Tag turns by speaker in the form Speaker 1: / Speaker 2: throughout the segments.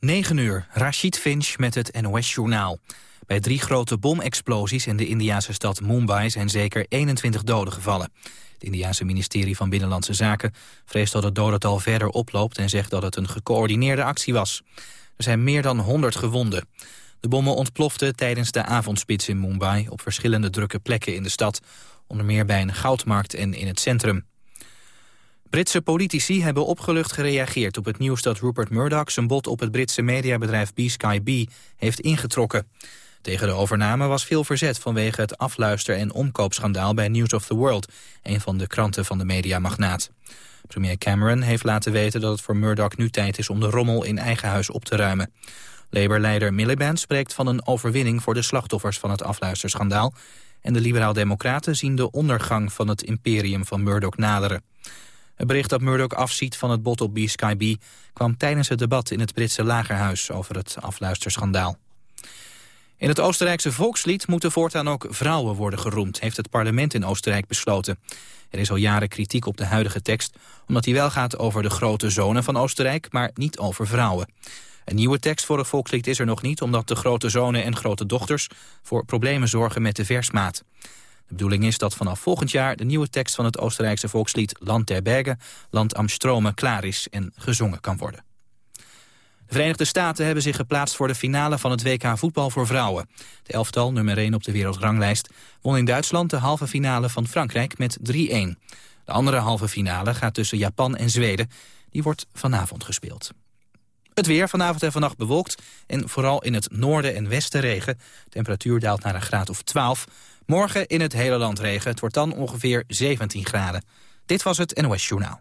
Speaker 1: 9 uur, Rashid Finch met het NOS-journaal. Bij drie grote bomexplosies in de Indiase stad Mumbai zijn zeker 21 doden gevallen. Het Indiase ministerie van Binnenlandse Zaken vreest dat het dodental verder oploopt... en zegt dat het een gecoördineerde actie was. Er zijn meer dan 100 gewonden. De bommen ontploften tijdens de avondspits in Mumbai... op verschillende drukke plekken in de stad, onder meer bij een goudmarkt en in het centrum. Britse politici hebben opgelucht gereageerd op het nieuws dat Rupert Murdoch zijn bod op het Britse mediabedrijf B-Sky B heeft ingetrokken. Tegen de overname was veel verzet vanwege het afluister- en omkoopschandaal bij News of the World, een van de kranten van de mediamagnaat. Premier Cameron heeft laten weten dat het voor Murdoch nu tijd is om de rommel in eigen huis op te ruimen. Labour-leider Miliband spreekt van een overwinning voor de slachtoffers van het afluisterschandaal en de liberaal-democraten zien de ondergang van het imperium van Murdoch naderen. Het bericht dat Murdoch afziet van het bod op B-Sky B... kwam tijdens het debat in het Britse lagerhuis over het afluisterschandaal. In het Oostenrijkse volkslied moeten voortaan ook vrouwen worden geroemd... heeft het parlement in Oostenrijk besloten. Er is al jaren kritiek op de huidige tekst... omdat die wel gaat over de grote zonen van Oostenrijk... maar niet over vrouwen. Een nieuwe tekst voor het volkslied is er nog niet... omdat de grote zonen en grote dochters voor problemen zorgen met de versmaat. De bedoeling is dat vanaf volgend jaar de nieuwe tekst van het Oostenrijkse volkslied Land der Bergen, Land am Strome klaar is en gezongen kan worden. De Verenigde Staten hebben zich geplaatst voor de finale van het WK voetbal voor vrouwen. De elftal, nummer 1 op de wereldranglijst, won in Duitsland de halve finale van Frankrijk met 3-1. De andere halve finale gaat tussen Japan en Zweden. Die wordt vanavond gespeeld. Het weer vanavond en vannacht bewolkt en vooral in het noorden en westen regen. Temperatuur daalt naar een graad of 12. Morgen in het hele land regen. Het wordt dan ongeveer 17 graden. Dit was het NOS Journaal.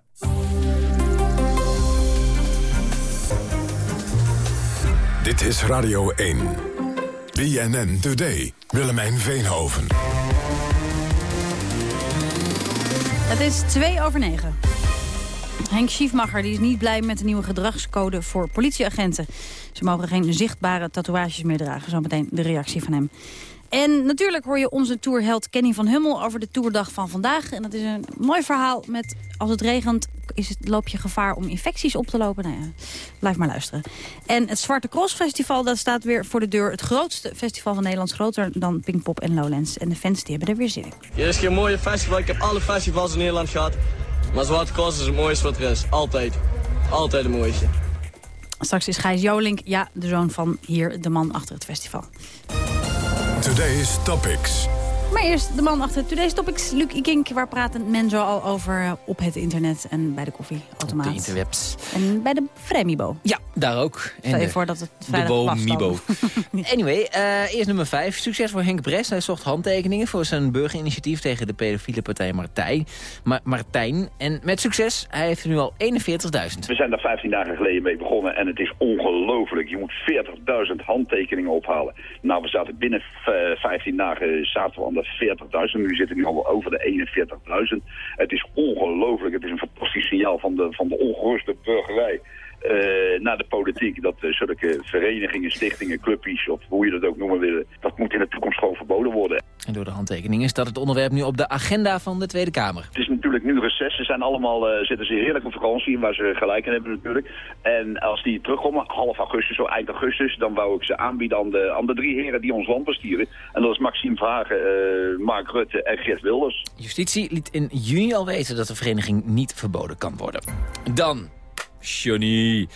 Speaker 2: Dit is Radio 1. BNN Today. Willemijn Veenhoven.
Speaker 3: Het is 2 over 9. Henk Schiefmacher die is niet blij met de nieuwe gedragscode voor politieagenten. Ze mogen geen zichtbare tatoeages meer dragen. Zometeen de reactie van hem. En natuurlijk hoor je onze tourheld Kenny van Hummel over de toerdag van vandaag. En dat is een mooi verhaal met als het regent is het, loop je gevaar om infecties op te lopen. Nou ja, blijf maar luisteren. En het Zwarte Cross Festival dat staat weer voor de deur. Het grootste festival van Nederland, groter dan Pinkpop en Lowlands. En de fans die hebben er weer zin in.
Speaker 4: Hier is geen mooie festival. Ik heb alle festivals in Nederland gehad. Maar Zwarte Cross is het mooiste wat er is. Altijd. Altijd het mooiste.
Speaker 3: Straks is Gijs Jolink, ja, de zoon van hier, de man achter het festival.
Speaker 2: Today's Topics.
Speaker 3: Maar eerst de man achter Today's Topics, Luc Ikink. Waar praten men zo al over eh, op het internet en bij de koffieautomaat?
Speaker 5: Op de interwebs.
Speaker 3: En bij de Fremibo.
Speaker 5: Ja, daar ook.
Speaker 3: Stel je voor dat het
Speaker 5: De Mibo.
Speaker 3: dan.
Speaker 5: Anyway, eh, eerst nummer 5. Succes voor Henk Bres. Hij zocht handtekeningen voor zijn burgerinitiatief tegen de pedofiele partij Martijn. Ma Martijn. En met succes, hij heeft er nu al 41.000.
Speaker 6: We zijn daar 15 dagen geleden mee begonnen en het is ongelooflijk. Je moet 40.000 handtekeningen ophalen. Nou, we zaten binnen eh, 15 dagen zaten we aan de 40.000. Nu zitten we al over de 41.000. Het is ongelooflijk. Het is een fantastisch signaal van de, van de ongeruste burgerij. Eh, naar de politiek, dat eh, zulke verenigingen, stichtingen, clubjes, of hoe je dat ook noemen wil, dat moet in de toekomst gewoon verboden worden.
Speaker 5: En door de handtekeningen staat het onderwerp nu op de agenda van de Tweede Kamer.
Speaker 6: Het is natuurlijk nu reces. Ze zijn allemaal, eh, zitten ze heerlijk op vakantie, waar ze gelijk in hebben natuurlijk. En als die terugkomen, half augustus, zo eind augustus, dan wou ik ze aanbieden aan de, aan de drie heren die ons land besturen. En dat is Maxime Verhagen, eh, Mark Rutte en Geert Wilders.
Speaker 5: Justitie liet in juni al weten dat de vereniging niet verboden kan worden. Dan... Johnny.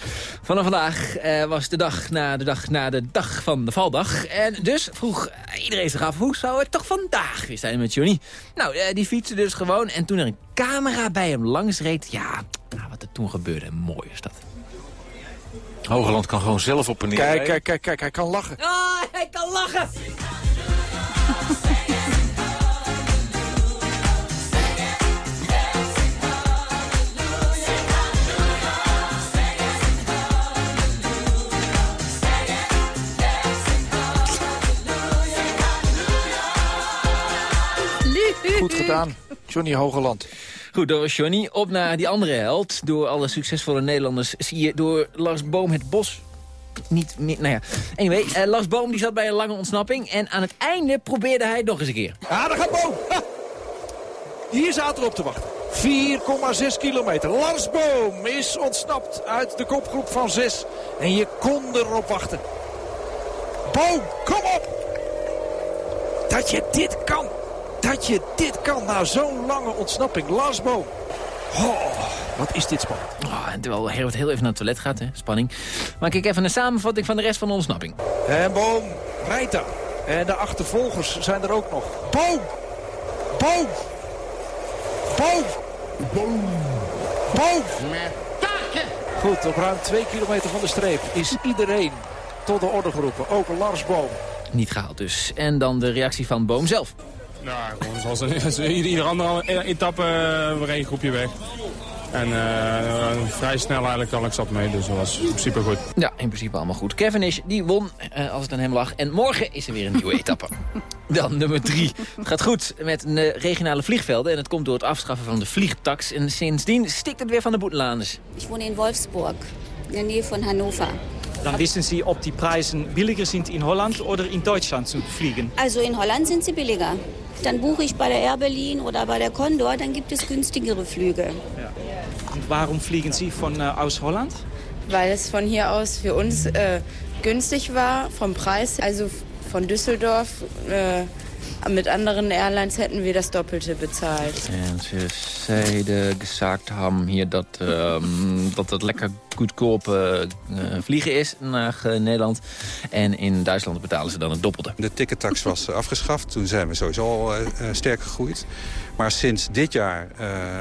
Speaker 5: Vanaf vandaag eh, was de dag na de dag na de dag van de valdag. En dus vroeg iedereen zich af, hoe zou het toch vandaag weer zijn met Johnny? Nou, eh, die fietste dus gewoon. En toen er een camera bij hem langs reed, ja, nou, wat er toen gebeurde, mooi is dat.
Speaker 7: Hogeland kan gewoon zelf op en neer
Speaker 8: Kijk, kijk, kijk, kijk, hij kan lachen.
Speaker 5: Ah, hij kan lachen!
Speaker 8: Goed gedaan, Johnny Hogeland.
Speaker 5: Goed, dat was Johnny. Op naar die andere held. Door alle succesvolle Nederlanders zie je door Lars Boom het bos niet meer... Nou ja, anyway, eh, Lars Boom die zat bij een lange ontsnapping... en aan het einde probeerde hij het nog eens een keer.
Speaker 8: Ja, daar gaat Bo. Ha! Hier zaten we op te wachten. 4,6 kilometer. Lars Boom is ontsnapt uit de kopgroep van 6. En je kon erop wachten. Boom, kom op! Dat je dit kan. Dat je dit kan na zo'n lange ontsnapping. Lars Boom. Oh, wat is dit spannend.
Speaker 5: Oh, en terwijl Herbert heel even naar het toilet gaat, hè? spanning. Maak ik even een samenvatting van de rest van de ontsnapping.
Speaker 8: En Boom rijdt daar. En de achtervolgers zijn er ook nog. Boom! Boom! Boom! Boom! Boom! Goed, op ruim twee kilometer van de streep is iedereen tot de orde geroepen. Ook Lars Boom.
Speaker 5: Niet gehaald dus. En dan de reactie van Boom zelf.
Speaker 9: Nou, zoals ieder andere etappe uh, weer één groepje weg. En uh, vrij snel eigenlijk al ik zat mee, dus dat was in principe goed.
Speaker 5: Ja, in principe allemaal goed. Cavendish, die won, uh, als het aan hem lag. En morgen is er weer een nieuwe etappe. Dan nummer drie. Het gaat goed met de regionale vliegvelden. En het komt door het afschaffen van de vliegtax. En sindsdien stikt het weer van de boetelandes.
Speaker 10: Ik woon in Wolfsburg, in de nähe van Hannover.
Speaker 11: Dan wissen Sie, ob die Preise billiger sind in Holland oder in Deutschland zu fliegen.
Speaker 10: Also in Holland sind sie billiger. Dann buche ich bei der Air Berlin oder bei der Condor, dann gibt es günstigere Flüge.
Speaker 11: Ja. Und warum fliegen Sie von, äh, aus Holland?
Speaker 12: Weil es von hier aus für uns äh, günstig war vom Preis. Also von Düsseldorf äh, mit anderen Airlines hätten wir das Doppelte bezahlt.
Speaker 5: En ze zeiden, gesagt haben hier dat, um, dat het lekker goedkoop uh, vliegen is naar uh, Nederland. En in Duitsland betalen ze dan het doppelte.
Speaker 13: De tickettax was afgeschaft. Toen zijn we sowieso al uh, sterk gegroeid. Maar sinds dit jaar,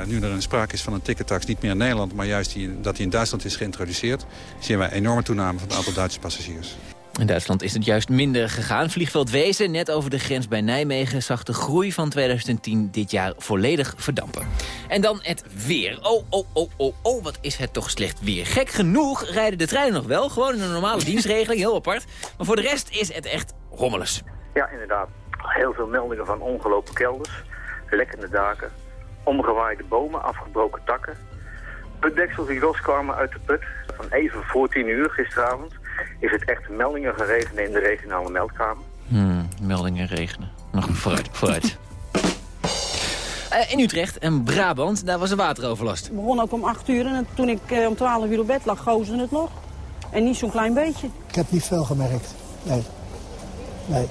Speaker 13: nu er een sprake is van een tickettax... niet meer in Nederland, maar juist die, dat die in Duitsland is geïntroduceerd... zien wij een enorme toename van het aantal Duitse passagiers.
Speaker 5: In Duitsland is het juist minder gegaan. Vliegveld Wezen, net over de grens bij Nijmegen... zag de groei van 2010 dit jaar volledig verdampen. En dan het weer. Oh, oh, oh, oh, oh, wat is het toch slecht weer. Gek genoeg rijden de treinen nog wel. Gewoon in een normale dienstregeling, heel apart. Maar voor de rest is het echt rommeles.
Speaker 14: Ja, inderdaad. Heel veel meldingen van ongelopen kelders, lekkende daken, omgewaaide bomen, afgebroken takken. Putdeksels die loskwamen uit de put van even voor 10 uur gisteravond is het echt meldingen geregend in de regionale meldkamer.
Speaker 5: Hmm, meldingen regenen. Nog vooruit, vooruit. Uh, in Utrecht en Brabant, daar was er wateroverlast.
Speaker 15: Het begon ook om 8 uur en toen ik uh, om 12 uur op bed lag, gozen het nog. En niet zo'n klein beetje.
Speaker 16: Ik heb niet veel gemerkt. Nee. Nee.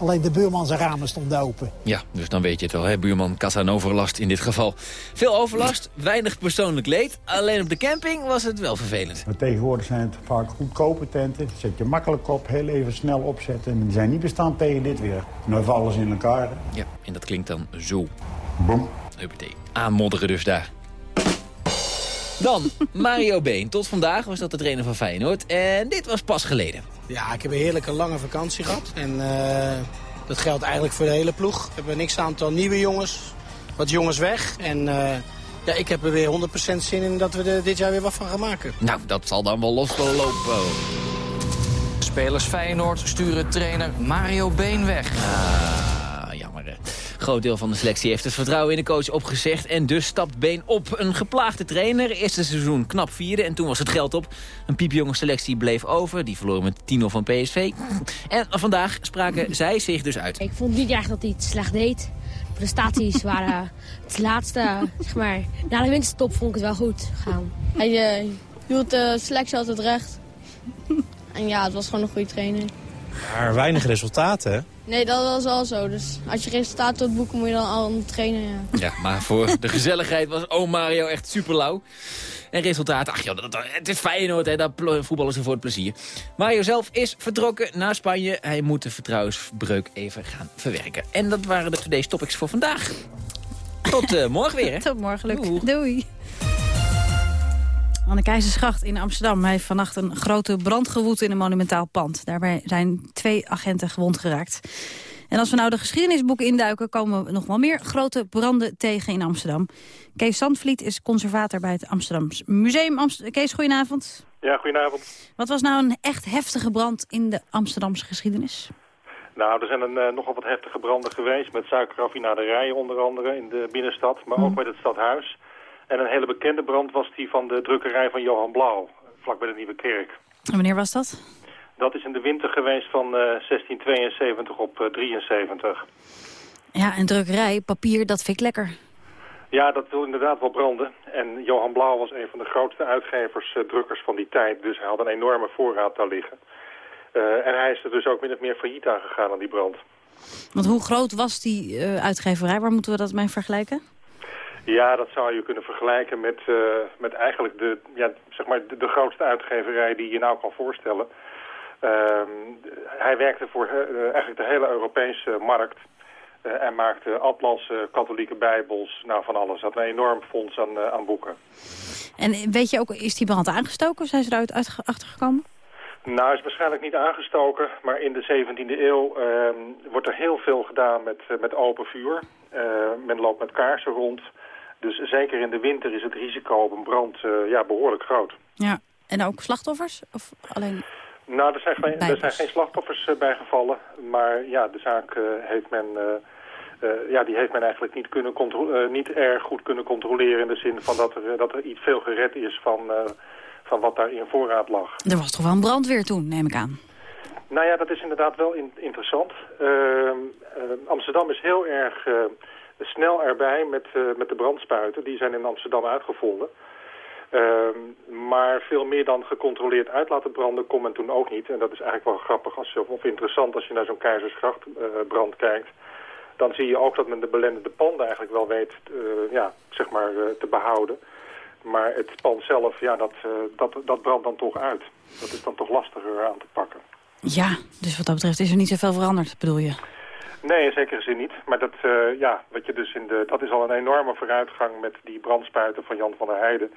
Speaker 16: Alleen de buurman zijn ramen stonden open.
Speaker 5: Ja, dus dan weet je het wel, hè? buurman Casanova-overlast in dit geval. Veel overlast, weinig persoonlijk leed. Alleen op de camping was het wel vervelend.
Speaker 17: Maar tegenwoordig zijn het vaak goedkope tenten. Zet je makkelijk op, heel even snel opzetten. En die zijn niet bestand tegen dit weer. Nu even alles in elkaar.
Speaker 5: Ja, en dat klinkt dan zo.
Speaker 17: Boom.
Speaker 5: Huppatee. Aanmodderen dus daar. Dan Mario Been. Tot vandaag was dat de trainer van Feyenoord. En dit was pas geleden.
Speaker 18: Ja, ik heb een heerlijke lange vakantie gehad. En uh, dat geldt eigenlijk voor de hele ploeg. We hebben een x-aantal nieuwe jongens. Wat jongens weg. En uh, ja, ik heb er weer 100% zin in dat we er dit jaar weer wat van gaan maken.
Speaker 5: Nou, dat zal dan wel loslopen.
Speaker 19: Spelers Feyenoord sturen trainer Mario Been weg.
Speaker 5: Ah. Groot deel van de selectie heeft het vertrouwen in de coach opgezegd... en dus stapt Been op. Een geplaagde trainer, eerste seizoen knap vierde... en toen was het geld op. Een piepjonge selectie bleef over. Die verloren met 10 van PSV. En vandaag spraken zij zich dus uit.
Speaker 20: Ik vond niet echt dat hij het slecht deed. De prestaties waren het laatste, zeg maar... Na de winterstop vond ik het wel goed gaan.
Speaker 21: Hij uh, hield de selectie altijd recht. En ja, het was gewoon een goede trainer.
Speaker 22: Maar weinig resultaten, hè?
Speaker 21: Nee, dat was al zo. Dus als je resultaten wilt boeken, moet je dan al trainen, ja.
Speaker 5: Ja, maar voor de gezelligheid was oom Mario echt super lauw. En resultaten, ach joh, dat, het is Feyenoord, hè, dat voetballen ze voor het plezier. Mario zelf is vertrokken naar Spanje. Hij moet de vertrouwensbreuk even gaan verwerken. En dat waren de Today's Topics voor vandaag. Tot uh, morgen weer, hè?
Speaker 3: Tot morgen, Luc. Doei. Aan de Keizersgracht in Amsterdam heeft vannacht een grote brand gewoed in een monumentaal pand. Daarbij zijn twee agenten gewond geraakt. En als we nou de geschiedenisboeken induiken... komen we nog wel meer grote branden tegen in Amsterdam. Kees Zandvliet is conservator bij het Amsterdams Museum. Amst Kees, goedenavond.
Speaker 23: Ja, goedenavond.
Speaker 3: Wat was nou een echt heftige brand in de Amsterdamse geschiedenis?
Speaker 23: Nou, er zijn een, uh, nogal wat heftige branden geweest... met suikerraffinaderijen onder andere in de binnenstad... maar ook met het stadhuis... En een hele bekende brand was die van de drukkerij van Johan Blauw, vlak bij de Nieuwe Kerk.
Speaker 3: En wanneer was dat?
Speaker 23: Dat is in de winter geweest van uh, 1672 op uh, 73.
Speaker 3: Ja, en drukkerij, papier, dat vind ik lekker.
Speaker 23: Ja, dat wil inderdaad wel branden. En Johan Blauw was een van de grootste uitgevers, eh, drukkers van die tijd. Dus hij had een enorme voorraad daar liggen. Eh, en hij is er dus ook min of meer failliet aan gegaan aan die brand.
Speaker 3: Want hoe groot was die eh, uitgeverij? Waar moeten we dat mee vergelijken?
Speaker 23: Ja, dat zou je kunnen vergelijken met, eh, met eigenlijk de, ja, zeg maar de, de grootste uitgeverij die je nou kan voorstellen. Ehm, hij werkte voor eh, eigenlijk de hele Europese markt. eh, en maakte atlassen, katholieke bijbels, nou van alles. Had een enorm fonds aan, aan boeken.
Speaker 3: En weet je ook, is die brand aangestoken? Zijn ze eruit uit, achtergekomen?
Speaker 23: Nou, is waarschijnlijk niet aangestoken, maar in de 17e eeuw ehm, wordt er heel veel gedaan met, met open vuur. Men loopt met kaarsen rond. Dus zeker in de winter is het risico op een brand eh, ja, behoorlijk groot.
Speaker 3: Ja. En ook slachtoffers? Of alleen...
Speaker 23: Nou, er zijn geen, er zijn geen slachtoffers eh, bijgevallen, maar ja, de zaak eh, heeft men... ja, die heeft men eigenlijk niet, kunnen eh, niet erg goed kunnen controleren... in de zin van dat er, dat er iets veel gered is van, van wat daar in voorraad lag.
Speaker 3: Er was toch wel een brandweer toen, neem ik aan.
Speaker 23: Nou ja, dat is inderdaad wel in- interessant. Ehm, eh, Amsterdam is heel erg snel erbij met, eh, met de brandspuiten. Die zijn in Amsterdam uitgevonden. Ehm, maar veel meer dan gecontroleerd uit laten branden kon men toen ook niet. En dat is eigenlijk wel grappig als je, of interessant als je naar zo'n keizersgrachtbrand kijkt. Dan zie je ook dat men de belendende panden eigenlijk wel weet eh, ja, zeg maar, eh, te behouden. Maar het pand zelf, ja, dat, eh, dat, dat brandt dan toch uit. Dat is dan toch lastiger aan te pakken.
Speaker 3: Ja, dus wat dat betreft is er niet zoveel veranderd, bedoel je?
Speaker 23: Nee, in zekere zin niet. Maar dat, eh, ja, wat je dus in de, dat is al een enorme vooruitgang met die brandspuiten van Jan van der Heijden.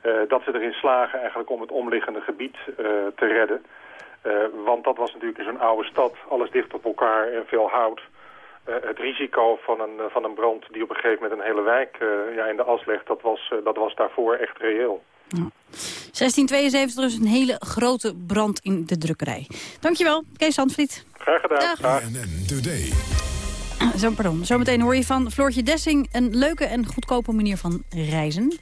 Speaker 23: Eh, dat ze erin slagen eigenlijk om het omliggende gebied eh, te redden. Want dat was natuurlijk in zo'n oude stad, alles dicht op elkaar en veel hout. Het risico van een, van een brand die op een gegeven moment een hele wijk ja, in de as legt, dat was, dat was daarvoor echt reëel.
Speaker 3: 1672 dus een hele grote brand in de drukkerij. Dankjewel, Kees Zandvliet.
Speaker 23: Graag gedaan.
Speaker 3: Dag.
Speaker 24: Today.
Speaker 3: Zo, pardon. Zometeen hoor je van Floortje Dessing een leuke en goedkope manier van reizen.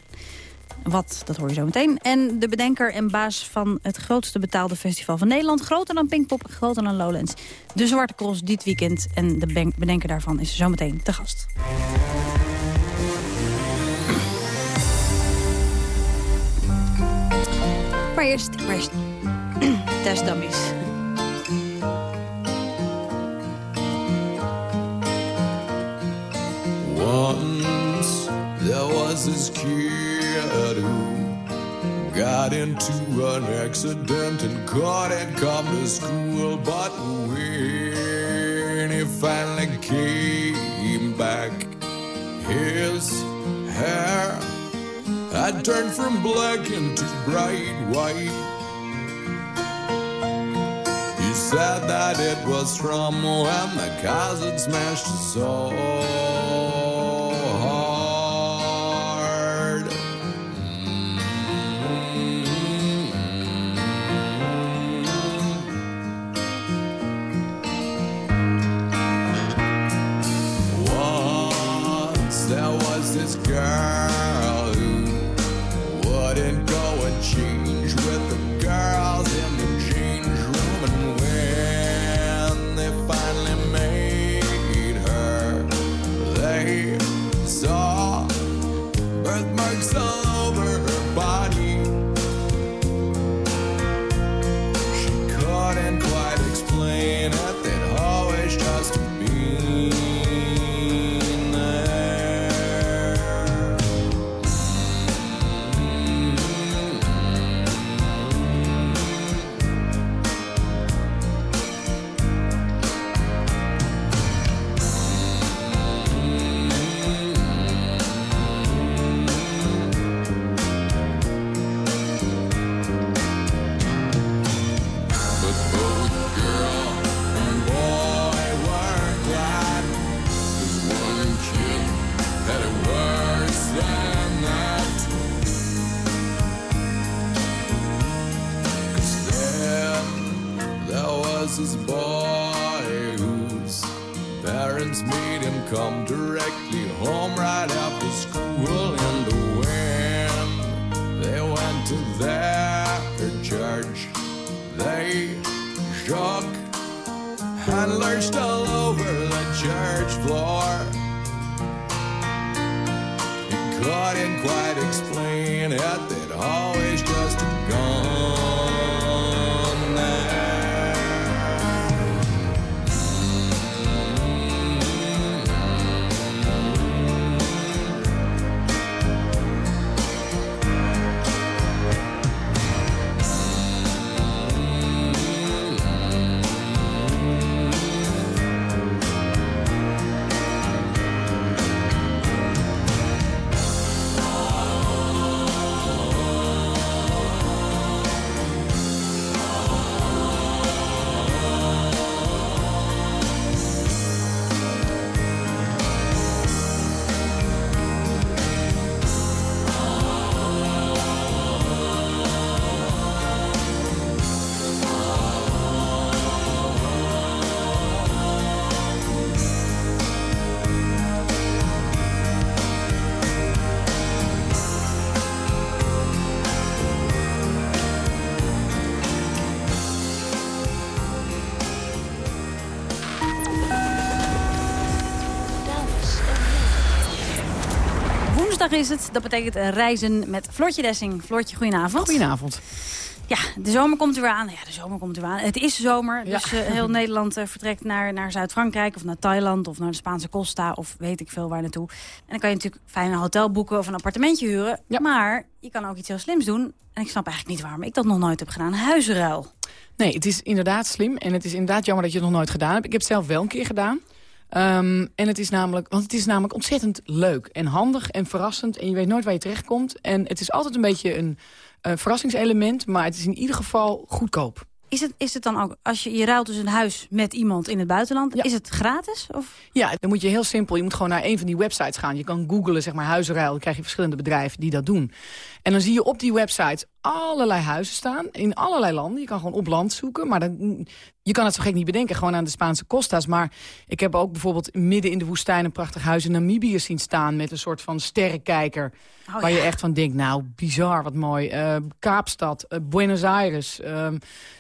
Speaker 3: Wat, dat hoor je zo meteen. En de bedenker en baas van het grootste betaalde festival van Nederland. Groter dan Pinkpop, groter dan Lowlands. De Zwarte Cross dit weekend. En de bedenker daarvan is zometeen te gast. Eerst, maar eerst testdummies.
Speaker 25: Once there was this kid who got into an accident and couldn't come to school. But when he finally came back, his hair had turned from black into bright white. He said that it was from when the had smashed his soul
Speaker 3: Is het. Dat betekent reizen met Floortje Dessing. Floortje, goedenavond.
Speaker 24: Goedenavond.
Speaker 3: Ja, de zomer komt er weer aan. Ja, de zomer komt er weer aan. Het is zomer,
Speaker 24: Ja.
Speaker 3: dus eh, heel Nederland eh, vertrekt naar, naar Zuid-Frankrijk... of naar Thailand of naar de Spaanse Costa of weet ik veel waar naartoe. En dan kan je natuurlijk fijn een hotel boeken of een appartementje huren. Maar je kan ook iets heel slims doen. En ik snap eigenlijk niet waarom ik dat nog nooit heb gedaan. Huizenruil.
Speaker 24: Nee, het is inderdaad slim. En het is inderdaad jammer dat je het nog nooit gedaan hebt. Ik heb het zelf wel een keer gedaan. Ehm, en het is namelijk, want het is namelijk ontzettend leuk en handig en verrassend. En je weet nooit waar je terechtkomt. En het is altijd een beetje een eh, verrassingselement. Maar het is in ieder geval goedkoop.
Speaker 3: Is het, is het dan ook, als je, je ruilt dus een huis met iemand in het buitenland... is het gratis? Of?
Speaker 24: Ja, dan moet je heel simpel. Je moet gewoon naar een van die websites gaan. Je kan googlen, zeg maar, huizenruil. Dan krijg je verschillende bedrijven die dat doen. En dan zie je op die websites allerlei huizen staan. In allerlei landen. Je kan gewoon op land zoeken. Maar dan, je kan het zo gek niet bedenken. Gewoon aan de Spaanse costa's. Maar ik heb ook bijvoorbeeld midden in de woestijn... een prachtig huis in Namibië zien staan. Met een soort van sterrenkijker.
Speaker 3: Oh,
Speaker 24: waar
Speaker 3: ja.
Speaker 24: je echt van denkt, nou, bizar, wat mooi. Eh, Kaapstad, eh, Buenos Aires... ehm,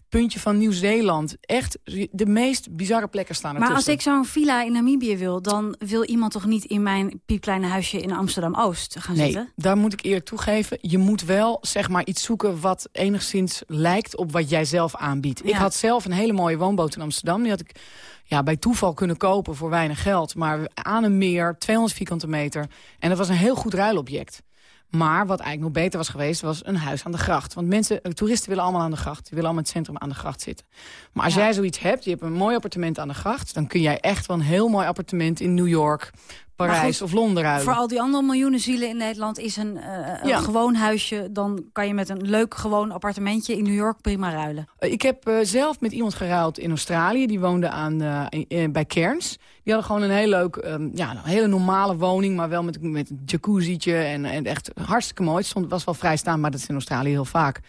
Speaker 24: puntje van Nieuw-Zeeland. Echt, de meest bizarre plekken staan ertussen.
Speaker 3: Maar als ik zo'n villa in Namibië wil... dan wil iemand toch niet in mijn piepkleine huisje in Amsterdam-Oost gaan
Speaker 24: Nee,
Speaker 3: zitten?
Speaker 24: daar moet ik eerlijk toegeven. Je moet wel zeg maar, iets zoeken wat enigszins lijkt op wat jij zelf aanbiedt. Ik had zelf een hele mooie woonboot in Amsterdam. Die had ik ja, bij toeval kunnen kopen voor weinig geld. Maar aan een meer, 200 vierkante meter. En dat was een heel goed ruilobject. Maar wat eigenlijk nog beter was geweest, was een huis aan de gracht. Want mensen, eh, toeristen willen allemaal aan de gracht. Die willen allemaal in het centrum aan de gracht zitten. Maar als
Speaker 3: Ja.
Speaker 24: jij zoiets hebt, je hebt een mooi appartement aan de gracht... dan kun jij echt wel een heel mooi appartement in New York, Parijs
Speaker 3: goed,
Speaker 24: of Londen ruilen.
Speaker 3: Voor al die andere miljoenen zielen in Nederland is een, eh, een gewoon huisje... dan kan je met een leuk gewoon appartementje in New York prima ruilen.
Speaker 24: Eh, Ik heb eh, zelf met iemand geruild in Australië. Die woonde aan, bij Cairns. Die hadden gewoon een heel leuk, ehm, ja, een hele normale woning. Maar wel met, met een jacuzzietje. En, en echt hartstikke mooi. Het stond, was wel vrijstaan, maar dat is in Australië heel vaak.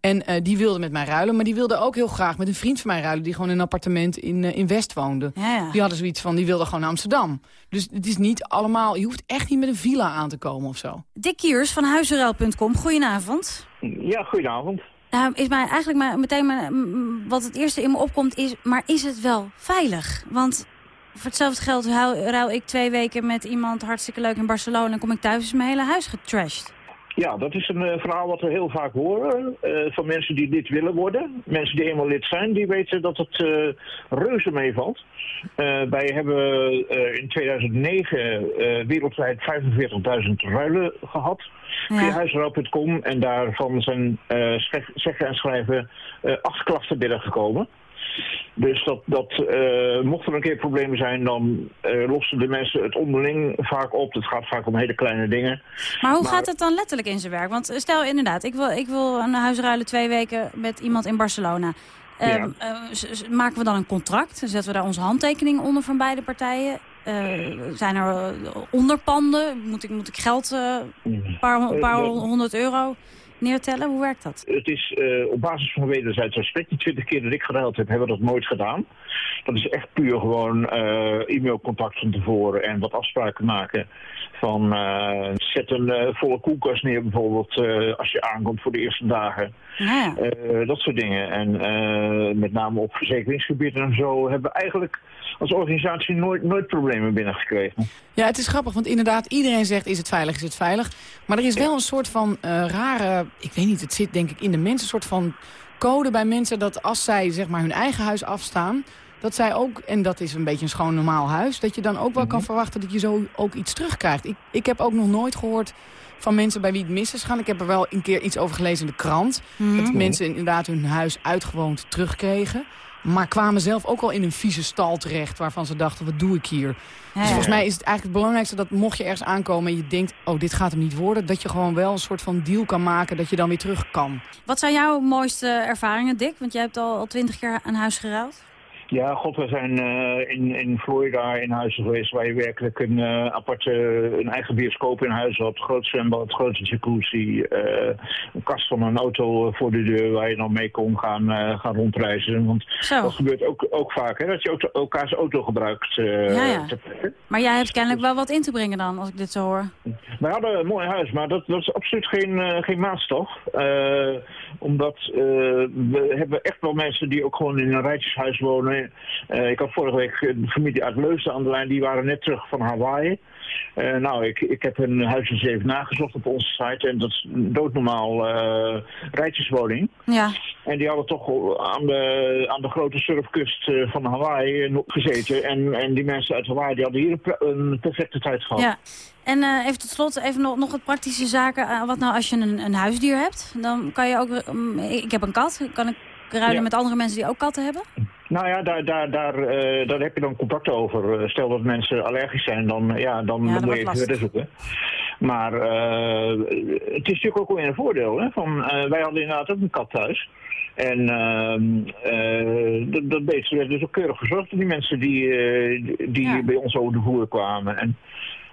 Speaker 24: En eh, die wilde met mij ruilen. Maar die wilde ook heel graag met een vriend van mij ruilen. Die gewoon in een appartement in, eh, in West woonde.
Speaker 3: Ja, ja.
Speaker 24: Die hadden zoiets van, die wilde gewoon naar Amsterdam. Dus het is niet allemaal, je hoeft echt niet met een villa aan te komen of zo.
Speaker 3: Dick Kiers van huizenruil.com, goedenavond.
Speaker 26: Ja, goedenavond.
Speaker 3: Nou, is mij eigenlijk maar meteen maar, mm, wat het eerste in me opkomt is... maar is het wel veilig? Want voor hetzelfde geld ruil, ruil ik twee weken met iemand hartstikke leuk in Barcelona... en kom ik thuis is mijn hele huis getrashed.
Speaker 26: Ja, dat is een eh, verhaal wat we heel vaak horen eh, van mensen die lid willen worden. Mensen die eenmaal lid zijn, die weten dat het eh, reuze meevalt. Wij hebben in 2009 eh, wereldwijd 45.000 ruilen gehad via huisruil.com. En daarvan zijn zeggen en schrijven acht klachten binnengekomen. Dus dat, dat eh, mochten er een keer problemen zijn, dan eh, lossen de mensen het onderling vaak op. Het gaat vaak om hele kleine dingen.
Speaker 3: Maar hoe gaat het dan letterlijk in zijn werk? Want eh, stel inderdaad, ik wil, ik wil een huis ruilen twee weken met iemand in Barcelona. Ehm, eh, s- maken we dan een contract? Zetten we daar onze handtekening onder van beide partijen? Zijn er onderpanden? Moet ik, moet ik geld, een paar, paar
Speaker 26: de-
Speaker 3: honderd euro neertellen? Hoe werkt dat?
Speaker 26: Het is eh, op basis van wederzijds respect. Die 20 keer dat ik geruild heb, hebben we dat nooit gedaan. Dat is echt puur gewoon eh, e-mailcontact van tevoren en wat afspraken maken. Van uh, zet een uh, volle koelkast neer bijvoorbeeld uh, als je aankomt voor de eerste dagen.
Speaker 3: Ja.
Speaker 26: dat soort dingen. En met name op verzekeringsgebieden en zo hebben we eigenlijk als organisatie nooit, nooit problemen binnengekregen.
Speaker 24: Ja, het is grappig, want inderdaad, iedereen zegt is het veilig, is het veilig. Maar er is wel een soort van rare, ik weet niet, het zit denk ik in de mensen, een soort van code bij mensen dat als zij zeg maar hun eigen huis afstaan dat zij ook, en dat is een beetje een schoon normaal huis... dat je dan ook wel kan verwachten dat je zo ook iets terugkrijgt. Ik, ik heb ook nog nooit gehoord van mensen bij wie het mis is gaan. Ik heb er wel een keer iets over gelezen in de krant. Dat mensen inderdaad hun huis uitgewoond terugkregen. Maar kwamen zelf ook al in een vieze stal terecht... waarvan ze dachten, wat doe ik hier? Dus volgens mij is het eigenlijk het belangrijkste dat mocht je ergens aankomen... en je denkt, oh, dit gaat hem niet worden... dat je gewoon wel een soort van deal kan maken dat je dan weer terug kan.
Speaker 3: Wat zijn jouw mooiste ervaringen, Dick? Want jij hebt al twintig keer een huis geruild.
Speaker 26: Ja, god, we zijn uh, in, in Florida in huizen geweest waar je werkelijk een uh, aparte, een eigen bioscoop in huis had. Groot zwembad, grote jacuzzi, uh, een kast van een auto voor de deur waar je dan mee kon gaan, gaan rondreizen. Want
Speaker 3: Zo.
Speaker 26: dat gebeurt ook, ook vaak, hè, dat je ook elkaars auto gebruikt.
Speaker 3: ja, ja.
Speaker 26: Te
Speaker 3: maar jij hebt kennelijk wel wat in te brengen dan, als ik dit zo hoor.
Speaker 26: We hadden een mooi huis, maar dat, dat is absoluut geen, geen maatstaf. Omdat we hebben echt wel mensen die ook gewoon in een rijtjeshuis wonen uh, ik had vorige week een familie uit Leusden aan de lijn, die waren net terug van Hawaii. Uh, nou, ik, ik heb een huis even nagezocht op onze site en dat is een doodnormaal uh, rijtjeswoning.
Speaker 3: Ja.
Speaker 26: En die hadden toch aan de, aan de grote surfkust van Hawaii gezeten. En, en die mensen uit Hawaii die hadden hier een, een perfecte tijd gehad.
Speaker 3: Ja. En uh, even tot slot, even nog, nog wat praktische zaken. Uh, wat nou als je een, een huisdier hebt? Dan kan je ook... Um, ik heb een kat. Kan ik ruilen
Speaker 26: Ja.
Speaker 3: met andere mensen die ook katten hebben?
Speaker 26: Nou ja, daar, daar, daar, eh, daar heb je dan contact over. Eh, Stel dat mensen allergisch zijn, dan, ja, dan,
Speaker 3: Ja,
Speaker 26: dan moet je even verder zoeken. Maar eh, het is natuurlijk ook wel weer een voordeel. Hè? Van, wij hadden inderdaad ook een kat thuis. En ehm, eh, dat, dat beest werd dus ook keurig verzorgd door die mensen die, die die bij ons over de voer kwamen. En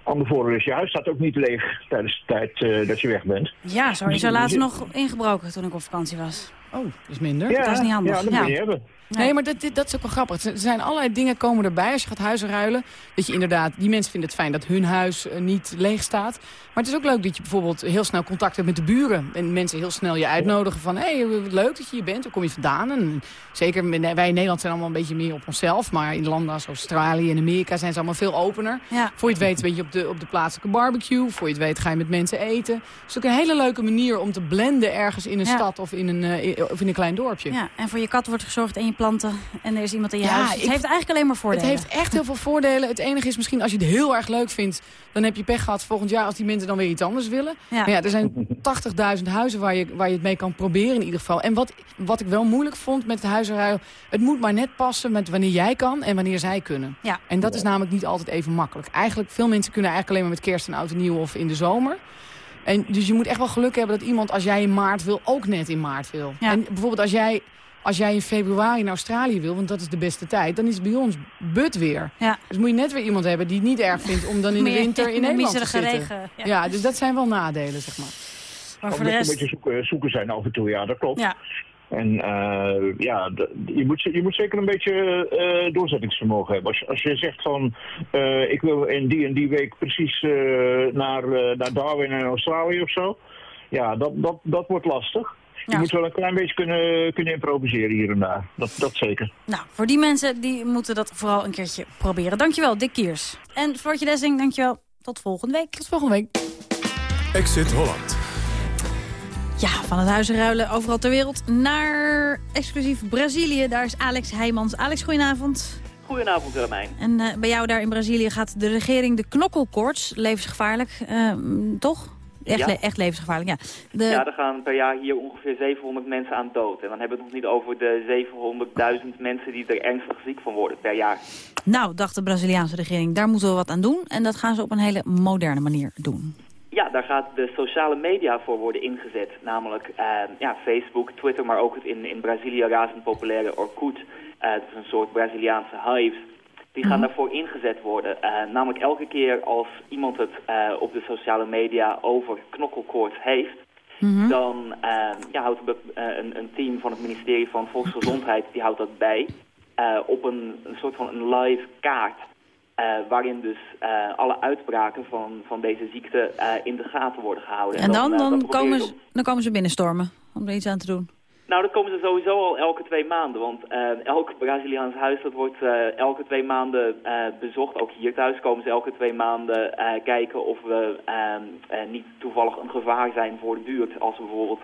Speaker 26: ander voordeel is, je huis staat ook niet leeg tijdens de tijd eh, dat je weg bent.
Speaker 3: Ja, zo is er laatst nog ingebroken toen ik op vakantie was.
Speaker 24: Oh, dat is minder.
Speaker 26: Ja,
Speaker 3: dat is niet handig.
Speaker 26: ja, dat moet je hebben.
Speaker 24: Nee, maar dat, dat is ook wel grappig. Er zijn allerlei dingen komen erbij als je gaat huizen ruilen. Dat je inderdaad, die mensen vinden het fijn dat hun huis eh, niet leeg staat. Maar het is ook leuk dat je bijvoorbeeld heel snel contact hebt met de buren. En mensen heel snel je uitnodigen van... hé, hey, leuk dat je hier bent, waar kom je vandaan? En zeker, wij in Nederland zijn allemaal een beetje meer op onszelf. Maar in landen als Australië en Amerika zijn ze allemaal veel opener.
Speaker 3: Ja.
Speaker 24: Voor je het weet ben je op de, op de plaatselijke barbecue. Voor je het weet ga je met mensen eten. Het is ook een hele leuke manier om te blenden ergens in een
Speaker 3: Ja.
Speaker 24: stad of in een, eh, of in een klein dorpje.
Speaker 3: Ja, en voor je kat wordt gezorgd en je planten. En er is iemand in je
Speaker 24: Ja,
Speaker 3: huis. Het
Speaker 24: ik-
Speaker 3: heeft eigenlijk alleen maar voordelen.
Speaker 24: Het heeft echt heel veel voordelen. Het enige is misschien als je het heel erg leuk vindt... dan heb je pech gehad volgend jaar als die mensen dan weer iets anders willen.
Speaker 3: Ja.
Speaker 24: Maar ja, er zijn 80.000 huizen waar je, waar je het mee kan proberen in ieder geval. En wat, wat ik wel moeilijk vond met het huizenruil... het moet maar net passen met wanneer jij kan en wanneer zij kunnen.
Speaker 3: Ja.
Speaker 24: En dat is namelijk niet altijd even makkelijk. Eigenlijk, veel mensen kunnen eigenlijk alleen maar met kerst en oud en nieuw of in de zomer... En dus je moet echt wel geluk hebben dat iemand als jij in maart wil ook net in maart wil.
Speaker 3: Ja.
Speaker 24: En bijvoorbeeld als jij, als jij in februari naar Australië wil, want dat is de beste tijd, dan is het bij ons but weer.
Speaker 3: Ja.
Speaker 24: Dus moet je net weer iemand hebben die het niet erg vindt om dan in de winter in
Speaker 3: in de
Speaker 24: Nederland te zitten.
Speaker 3: regen, ja.
Speaker 24: Ja. dus dat zijn wel nadelen, zeg maar.
Speaker 3: Maar voor de rest...
Speaker 26: een beetje zoeken, zoeken zijn af en toe, ja, dat klopt.
Speaker 3: Ja.
Speaker 26: En eh, ja, je moet, je moet zeker een beetje eh, doorzettingsvermogen hebben. Als je, als je zegt van, eh, ik wil in die en die week precies eh, naar, eh, naar Darwin en Australië of zo. Ja, dat, dat, dat wordt lastig. Je
Speaker 3: Ja.
Speaker 26: moet wel een klein beetje kunnen, kunnen improviseren hier en daar. Dat, dat zeker.
Speaker 3: Nou, voor die mensen die moeten dat vooral een keertje proberen. Dankjewel, Dick Kiers. En Floortje Dessing, dankjewel. Tot volgende week. Tot
Speaker 24: volgende week.
Speaker 27: Exit Holland.
Speaker 3: Ja, van het huizenruilen overal ter wereld naar exclusief Brazilië. Daar is Alex Heijmans. Alex, goedenavond.
Speaker 28: Goedenavond, Willemijn.
Speaker 3: En eh, bij jou daar in Brazilië gaat de regering de knokkelkoorts, levensgevaarlijk, eh, toch? Echt,
Speaker 28: Ja.
Speaker 3: le- echt levensgevaarlijk, ja. De,
Speaker 28: Ja, er gaan per jaar hier ongeveer 700 mensen aan dood. En dan hebben we het nog niet over de 700.000 mensen die er ernstig ziek van worden per jaar.
Speaker 3: Nou, dacht de Braziliaanse regering, daar moeten we wat aan doen. En dat gaan ze op een hele moderne manier doen.
Speaker 28: Ja, daar gaat de sociale media voor worden ingezet. Namelijk eh, ja, Facebook, Twitter, maar ook het in, in Brazilië razend populaire Orkut. Eh, het is een soort Braziliaanse hives. Die gaan daarvoor ingezet worden. Eh, namelijk elke keer als iemand het eh, op de sociale media over knokkelkoorts heeft...
Speaker 3: Mhm.
Speaker 28: dan eh, ja, houdt eh, een, een team van het ministerie van Volksgezondheid die houdt dat bij op een, een soort van een live kaart. waarin dus alle uitbraken van, van deze ziekte in de gaten worden gehouden.
Speaker 3: En dan, dan, komen
Speaker 28: ze
Speaker 3: ze, dan komen ze binnenstormen om er iets aan te doen.
Speaker 28: Nou, dat komen ze sowieso al elke twee maanden. Want eh, elk Braziliaans huis dat wordt eh, elke twee maanden eh, bezocht. Ook hier thuis komen ze elke twee maanden kijken of we ehm, eh, niet toevallig een gevaar zijn voor de buurt. Als we bijvoorbeeld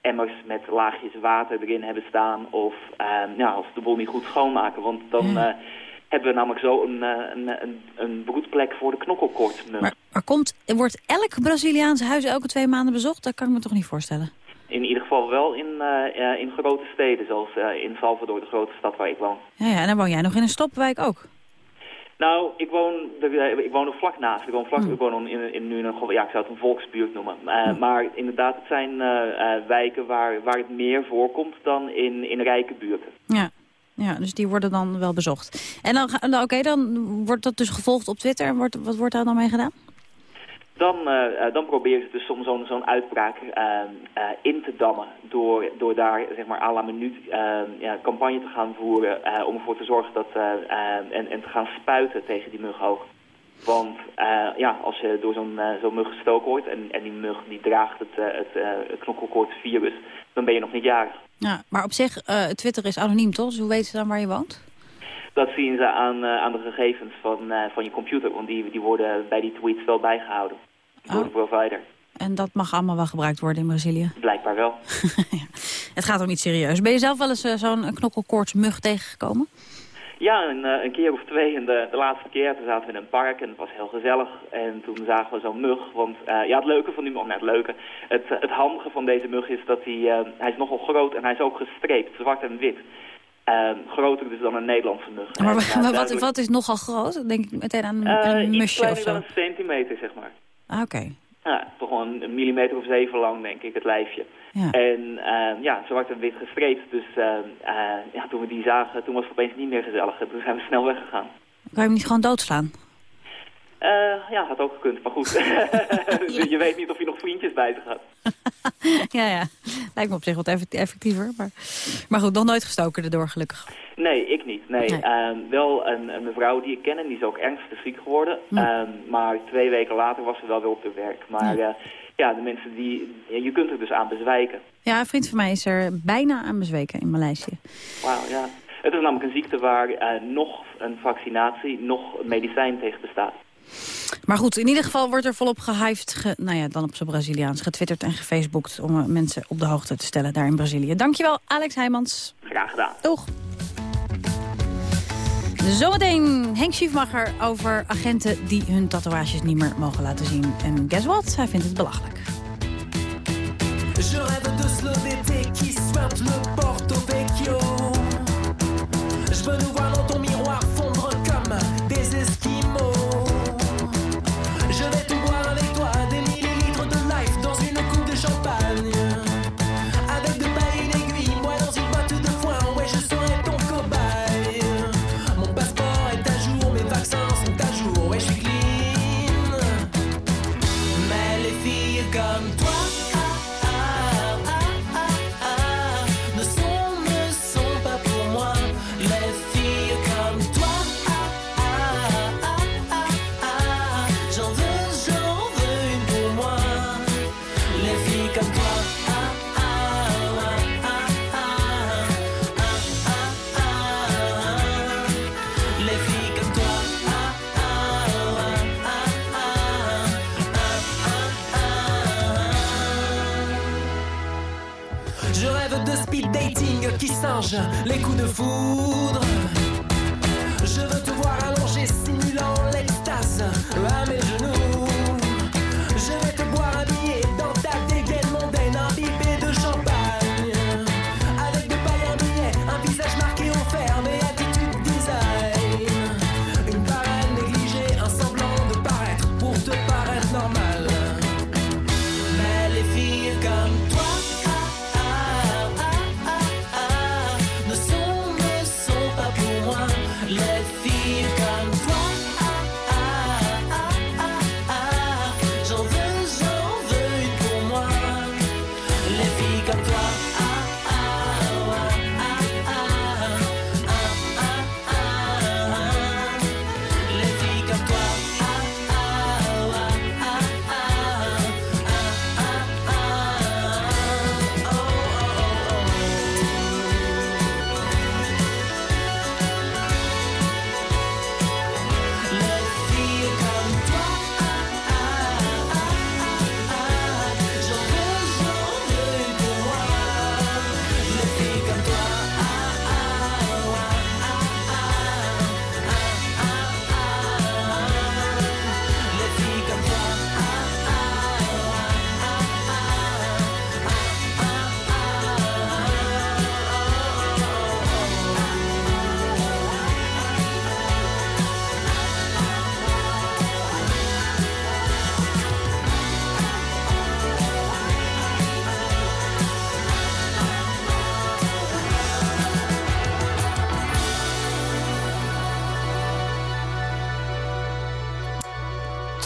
Speaker 28: emmers met laagjes water erin hebben staan. Of ehm, ja, als we de boel niet goed schoonmaken. Want dan hebben we namelijk zo een, een, een, een broedplek voor de knokkelkortmug.
Speaker 3: Maar, maar komt, wordt elk Braziliaans huis elke twee maanden bezocht? Dat kan ik me toch niet voorstellen.
Speaker 28: Geval wel in, eh, eh, in grote steden, zoals eh, in Salvador, de grote stad waar ik woon.
Speaker 3: Ja, ja, en dan woon jij nog in een stopwijk ook.
Speaker 28: Nou, ik woon, ik woon er vlak naast. Ik woon, vlak,
Speaker 3: Hmm.
Speaker 28: ik woon in, in, nu in een, ja, ik zou het een volksbuurt noemen. Eh, Maar inderdaad, het zijn wijken waar, waar het meer voorkomt dan in, in rijke buurten.
Speaker 3: Ja. ja, dus die worden dan wel bezocht. En dan, nou, oké, dan wordt dat dus gevolgd op Twitter. En wordt, wat wordt daar dan mee gedaan?
Speaker 28: Dan, eh, dan proberen ze dus soms zo'n zo'n uitbraak eh, eh, in te dammen... door, door daar zeg maar à la minuut eh, ja, campagne te gaan voeren... om ervoor te zorgen dat... eh, eh, en, en te gaan spuiten tegen die mug ook. Want ja, als je door zo'n zo'n mug gestoken wordt... En, en die mug die draagt het, het knokkelkoortsvirus... dan ben je nog niet jarig.
Speaker 3: Ja, maar op zich, Twitter is anoniem toch? Dus hoe weten ze dan waar je woont?
Speaker 28: Dat zien ze aan, aan de gegevens van, van je computer. Want die, die worden bij die tweets wel bijgehouden. Door de provider.
Speaker 3: En dat mag allemaal wel gebruikt worden in Brazilië.
Speaker 28: Blijkbaar wel.
Speaker 3: Het gaat om iets serieus. Ben je zelf wel eens eh, zo'n knokkelkoortsmug tegengekomen?
Speaker 28: Ja, een, eh, een keer of twee. En de, de laatste keer toen zaten we in een park en het was heel gezellig. En toen zagen we zo'n mug. Want eh, ja, het leuke van die mug, het leuke, het, eh, het handige van deze mug is dat hij, eh, hij is nogal groot en hij is ook gestreept, zwart en wit. Eh, groter dus dan een Nederlandse mug.
Speaker 3: Maar,
Speaker 28: eh,
Speaker 3: wat, wat is nogal groot? Denk ik meteen aan een,
Speaker 28: Eh,
Speaker 3: een musje of zo.
Speaker 28: dan een centimeter, zeg maar.
Speaker 3: Ah, Oké.
Speaker 28: Ja, toch wel een, millimeter of zeven lang, denk ik, het lijfje.
Speaker 3: Ja.
Speaker 28: En eh, ja, zwart en wit gestreept. Dus eh, eh, ja, toen we die zagen, toen was het opeens niet meer gezellig. En toen zijn we snel weggegaan.
Speaker 3: Kan je hem niet gewoon doodslaan?
Speaker 28: Eh, ja, had ook gekund, maar goed. je weet niet of je nog vriendjes bij zich had.
Speaker 3: ja, ja. Lijkt me op zich wat effect- effectiever. Maar, maar goed, nog nooit gestoken erdoor, gelukkig.
Speaker 28: Nee, ik niet. Nee,
Speaker 3: Nee.
Speaker 28: Ehm, wel een, een mevrouw die ik ken en die is ook ernstig ziek geworden.
Speaker 3: Hm.
Speaker 28: Ehm, maar twee weken later was ze wel weer op de werk. Maar ja, ja de mensen die... ja, je kunt er dus aan bezwijken.
Speaker 3: Ja, een vriend van mij is er bijna aan bezweken in Maleisië.
Speaker 28: Wauw, ja. Het is namelijk een ziekte waar eh, nog een vaccinatie, nog een medicijn tegen bestaat.
Speaker 3: Maar goed, in ieder geval wordt er volop gehyped, ge, nou ja, dan op zijn Braziliaans, getwitterd en gefacebookt... om eh, mensen op de hoogte te stellen daar in Brazilië. Dankjewel, Alex Heijmans.
Speaker 28: Graag gedaan.
Speaker 3: Doeg. Zometeen Henk Schiefmacher over agenten die hun tatoeages niet meer mogen laten zien. En guess what? Hij vindt het belachelijk.
Speaker 29: Je rêve de ce d'été qui suinte le Porto Vecchio. Je veux nous voir dans ton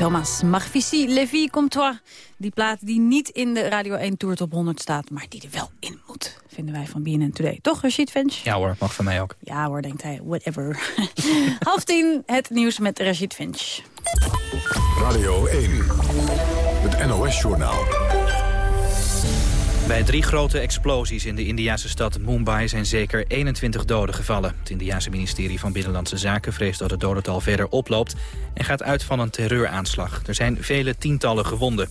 Speaker 3: Thomas Magnifici, Levi Comtois. Die plaat die niet in de Radio 1 Tour Top 100 staat, maar die er wel in moet. Vinden wij van BNN Today. Toch, Rashid Finch?
Speaker 30: Ja hoor, mag van mij ook.
Speaker 3: Ja hoor, denkt hij. Whatever. Half tien, het nieuws met Rashid Finch.
Speaker 27: Radio 1, het NOS-journaal.
Speaker 1: Bij drie grote explosies in de Indiase stad Mumbai zijn zeker 21 doden gevallen. Het Indiase ministerie van Binnenlandse Zaken vreest dat het dodental verder oploopt... en gaat uit van een terreuraanslag. Er zijn vele tientallen gewonden.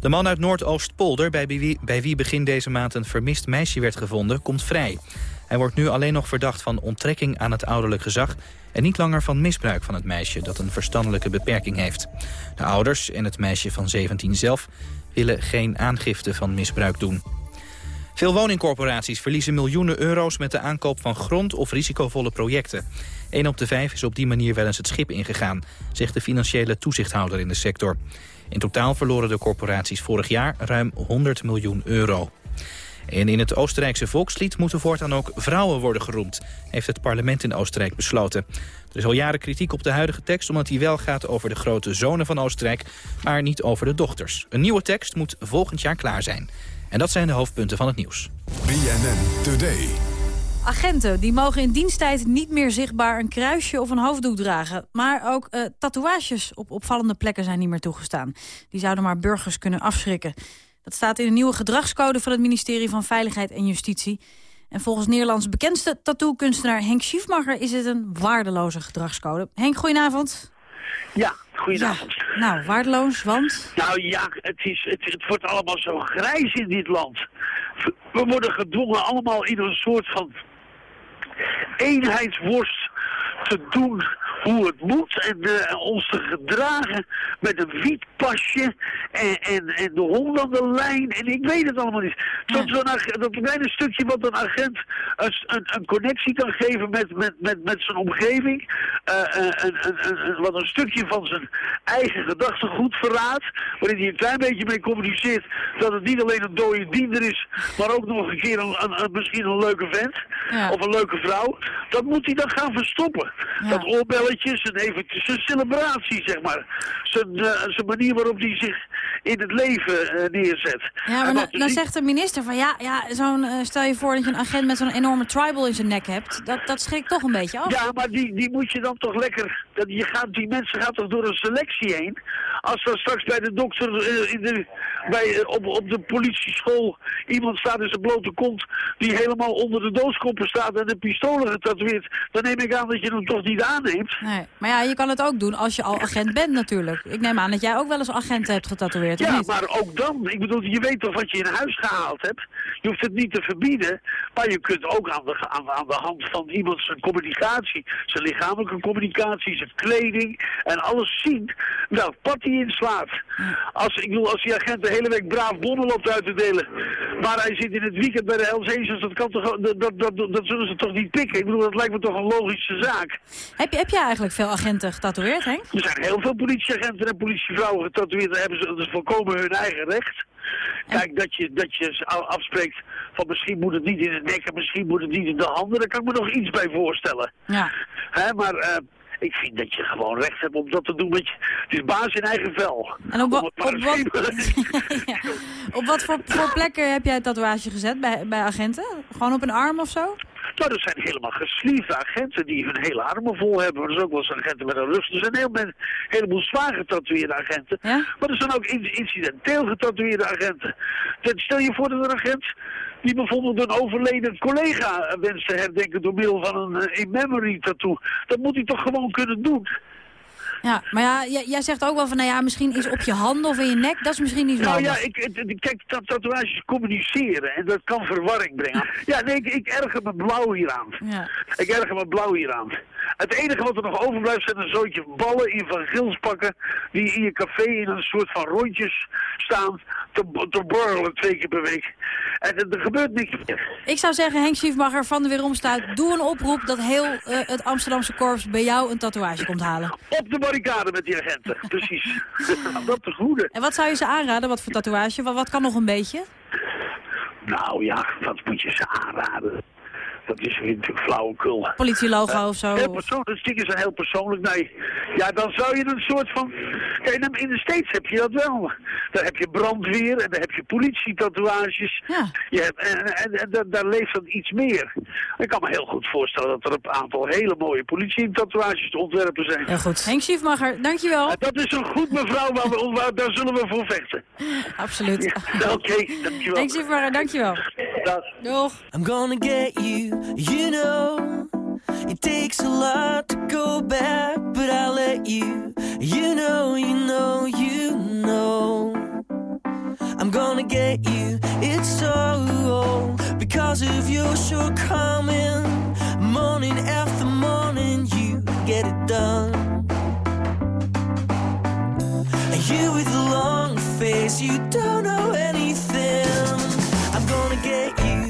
Speaker 1: De man uit Noordoostpolder, bij wie, bij wie begin deze maand een vermist meisje werd gevonden, komt vrij. Hij wordt nu alleen nog verdacht van onttrekking aan het ouderlijk gezag... en niet langer van misbruik van het meisje dat een verstandelijke beperking heeft. De ouders en het meisje van 17 zelf willen geen aangifte van misbruik doen. Veel woningcorporaties verliezen miljoenen euro's met de aankoop van grond of risicovolle projecten. Een op de vijf is op die manier wel eens het schip ingegaan, zegt de financiële toezichthouder in de sector. In totaal verloren de corporaties vorig jaar ruim 100 miljoen euro. En in het Oostenrijkse volkslied moeten voortaan ook vrouwen worden geroemd, heeft het parlement in Oostenrijk besloten. Er is al jaren kritiek op de huidige tekst omdat die wel gaat over de grote zonen van Oostenrijk, maar niet over de dochters. Een nieuwe tekst moet volgend jaar klaar zijn. En dat zijn de hoofdpunten van het nieuws.
Speaker 27: BNN Today.
Speaker 3: Agenten die mogen in diensttijd niet meer zichtbaar een kruisje of een hoofddoek dragen. Maar ook eh, tatoeages op opvallende plekken zijn niet meer toegestaan. Die zouden maar burgers kunnen afschrikken. Dat staat in een nieuwe gedragscode van het ministerie van Veiligheid en Justitie. En volgens Nederlands bekendste tattoo-kunstenaar Henk Schiefmacher is het een waardeloze gedragscode. Henk, goedenavond.
Speaker 31: Ja, goedenavond.
Speaker 3: Nou, waardeloos, want?
Speaker 31: Nou ja, het, is, het, het wordt allemaal zo grijs in dit land. We worden gedwongen allemaal in een soort van eenheidsworst te doen hoe het moet en ons te gedragen met een wietpasje en, en, en de hond aan de lijn en ik weet het allemaal niet. Zo'n ag- dat kleine stukje wat een agent een, een, een connectie kan geven met, met, met, met zijn omgeving, een, een, een, een- wat een stukje van zijn eigen gedachtegoed verraadt, waarin hij een klein beetje mee communiceert dat het niet alleen een dode diender is, maar ook nog een keer een, misschien een leuke vent of een leuke vrouw. Dat moet hij dan gaan verstoppen. Dat oorbelletjes en even zijn celebratie, zeg maar. Zijn, eh, zijn manier waarop hij zich in het leven eh, neerzet.
Speaker 3: Ja, maar dan,
Speaker 31: dus
Speaker 3: dan zegt de minister van ja, ja zo'n, eh, stel je voor dat je een agent met zo'n enorme tribal in zijn nek hebt. Dat, dat schrikt toch een beetje af.
Speaker 31: Ja, maar die, die moet je dan toch lekker... Dat je gaat, die mensen gaan toch door een selectie heen? Als er straks bij de dokter in de, bij, op, op de politieschool iemand staat in zijn blote kont... die helemaal onder de dooskoppen staat en de pistolen getatoeëerd... dan neem ik aan dat je hem toch niet aanneemt.
Speaker 3: Nee. Maar ja, je kan het ook doen als je al agent bent natuurlijk. Ik neem aan dat jij ook wel eens agent hebt getatoeëerd,
Speaker 31: Ja,
Speaker 3: niet?
Speaker 31: maar ook dan. Ik bedoel, je weet toch wat je in huis gehaald hebt. Je hoeft het niet te verbieden. Maar je kunt ook aan de, aan, aan de hand van iemand zijn communicatie, zijn lichamelijke communicatie, zijn kleding en alles zien welk pad hij inslaat. Als, ik bedoel, als die agent de hele week braaf bonnen loopt uit te delen, maar hij zit in het weekend bij de Hells Angels, dat, kan toch, dat, dat, dat, dat zullen ze toch niet pikken? Ik bedoel, dat lijkt me toch een logische zaak.
Speaker 3: Heb, je, heb jij eigenlijk veel agenten getatoeëerd, Henk?
Speaker 31: Er zijn heel veel politieagenten en politievrouwen getatoeëerd. Daar hebben ze, dat is volkomen hun eigen recht. Kijk, dat je, dat je afspreekt van misschien moet het niet in de nek en misschien moet het niet in de handen. Daar kan ik me nog iets bij voorstellen.
Speaker 3: Ja.
Speaker 31: Hè, maar eh, ik vind dat je gewoon recht hebt om dat te doen. Met je, het is baas in eigen vel.
Speaker 3: En op, wa-
Speaker 31: het
Speaker 3: wat, Ja. op wat voor, voor plekken heb jij een tatoeage gezet bij, bij agenten? Gewoon op een arm of zo?
Speaker 31: Nou, dat zijn helemaal gesliefde agenten die hun hele armen vol hebben. Maar er zijn ook wel eens agenten met een rust. Er zijn een heleboel zwaar getatoeëerde agenten. Maar er zijn ook in- incidenteel getatoeëerde agenten. Dan stel je voor dat een agent die bijvoorbeeld een overleden collega wenst te herdenken door middel van een eh, in-memory tattoo. Dat moet hij toch gewoon kunnen doen.
Speaker 3: Ja, maar ja, jij, jij zegt ook wel van, nou ja, misschien is op je handen of in je nek, dat is misschien niet zo
Speaker 31: Nou ja, ik, kijk, dat tatoeages communiceren en dat kan verwarring brengen. Ja, nee, ik, ik erger me blauw hieraan.
Speaker 3: Ja.
Speaker 31: Ik erger me blauw hieraan. Het enige wat er nog overblijft zijn een zootje ballen in van gilspakken die in je café in een soort van rondjes staan te, te borrelen twee keer per week. En er, er gebeurt niks meer.
Speaker 3: Ik zou zeggen, Henk Schiefmacher van de Weeromstuit, doe een oproep dat heel eh, het Amsterdamse korps bij jou een tatoeage komt halen.
Speaker 31: Op de barricade met die agenten, precies. dat te goede.
Speaker 3: En wat zou je ze aanraden, wat voor tatoeage? Wat, wat kan nog een beetje?
Speaker 31: Nou ja, wat moet je ze aanraden? Dat is natuurlijk flauwekul.
Speaker 3: Politielogo of zo?
Speaker 31: Heel persoonlijk, stickers zijn heel persoonlijk. Nee, Ja, dan zou je een soort van... Kijk, in- de States heb je dat wel. Daar heb je brandweer en daar heb je politietatoeages.
Speaker 3: Ja.
Speaker 31: Je hebt, en en, en da- daar leeft dan iets meer. Ik kan me heel goed voorstellen dat er een aantal hele mooie politietatoeages te ontwerpen zijn.
Speaker 3: Heel goed. Henk Schiefmacher, dankjewel.
Speaker 31: Dat is een goed mevrouw, waar we, waar, daar zullen we voor vechten.
Speaker 3: Absoluut.
Speaker 31: Oké, dankjewel.
Speaker 3: Henk Schiefmacher, dankjewel.
Speaker 31: Dag.
Speaker 3: Doeg.
Speaker 32: I'm gonna get you, you know. It takes a lot to go back, but I'll let you. You know, you know, you know. I'm gonna get you, it's so old. because of your shortcoming. Morning after morning, you get it done. And you with the long face, you don't know anything. I'm gonna get you,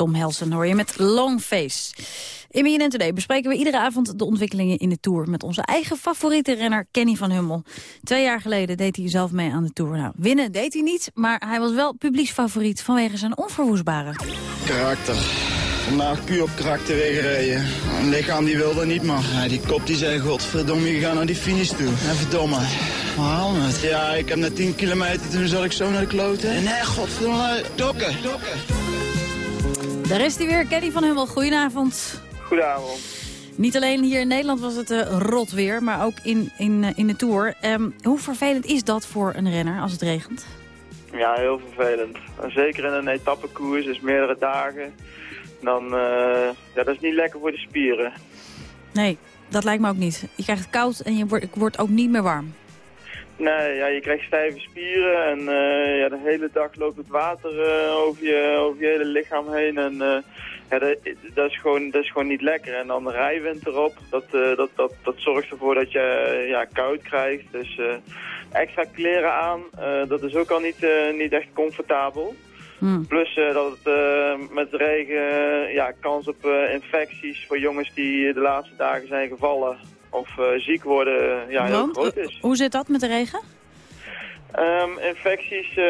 Speaker 3: Tom Helsen hoor je met Long Face. In BNN Today bespreken we iedere avond de ontwikkelingen in de Tour... met onze eigen favoriete renner Kenny van Hummel. Twee jaar geleden deed hij zelf mee aan de Tour. Nou, winnen deed hij niet, maar hij was wel publieksfavoriet... vanwege zijn onverwoestbare.
Speaker 33: Karakter. Vandaag puur op karakter weggereden. Een lichaam die wilde niet, maar ja, die kop die zei... Godverdomme, je gaat naar die finish toe. En verdomme. Haal het. Ja, ik heb net 10 kilometer, toen zat ik zo naar de kloten. En nee, godverdomme, dokken.
Speaker 3: Daar is hij weer, Kenny van Hummel. Goedenavond.
Speaker 34: Goedenavond.
Speaker 3: Niet alleen hier in Nederland was het eh, rot weer, maar ook in, in, eh, in de Tour. Ehm, hoe vervelend is dat voor een renner als het regent?
Speaker 34: Ja, heel vervelend. En Zeker in een etappekoers, dus meerdere dagen. Dan, eh, ja, dat is niet lekker voor de spieren.
Speaker 3: Nee, dat lijkt me ook niet. Je krijgt het koud en je wordt, wordt ook niet meer warm.
Speaker 34: Nee, ja, je krijgt stijve spieren en eh, ja, de hele dag loopt het water eh, over, je, over je hele lichaam heen. En eh, ja, dat, dat, is gewoon, dat is gewoon niet lekker. En dan de rijwind erop, dat, dat, dat, dat zorgt ervoor dat je ja, koud krijgt. Dus extra kleren aan, dat is ook al niet, niet echt comfortabel. Plus eh, dat het eh, met regen ja, kans op infecties voor jongens die de laatste dagen zijn gevallen of eh, ziek worden ja, heel groot
Speaker 3: eh,
Speaker 34: is.
Speaker 3: hoe zit dat met de regen?
Speaker 34: Ehm, infecties eh,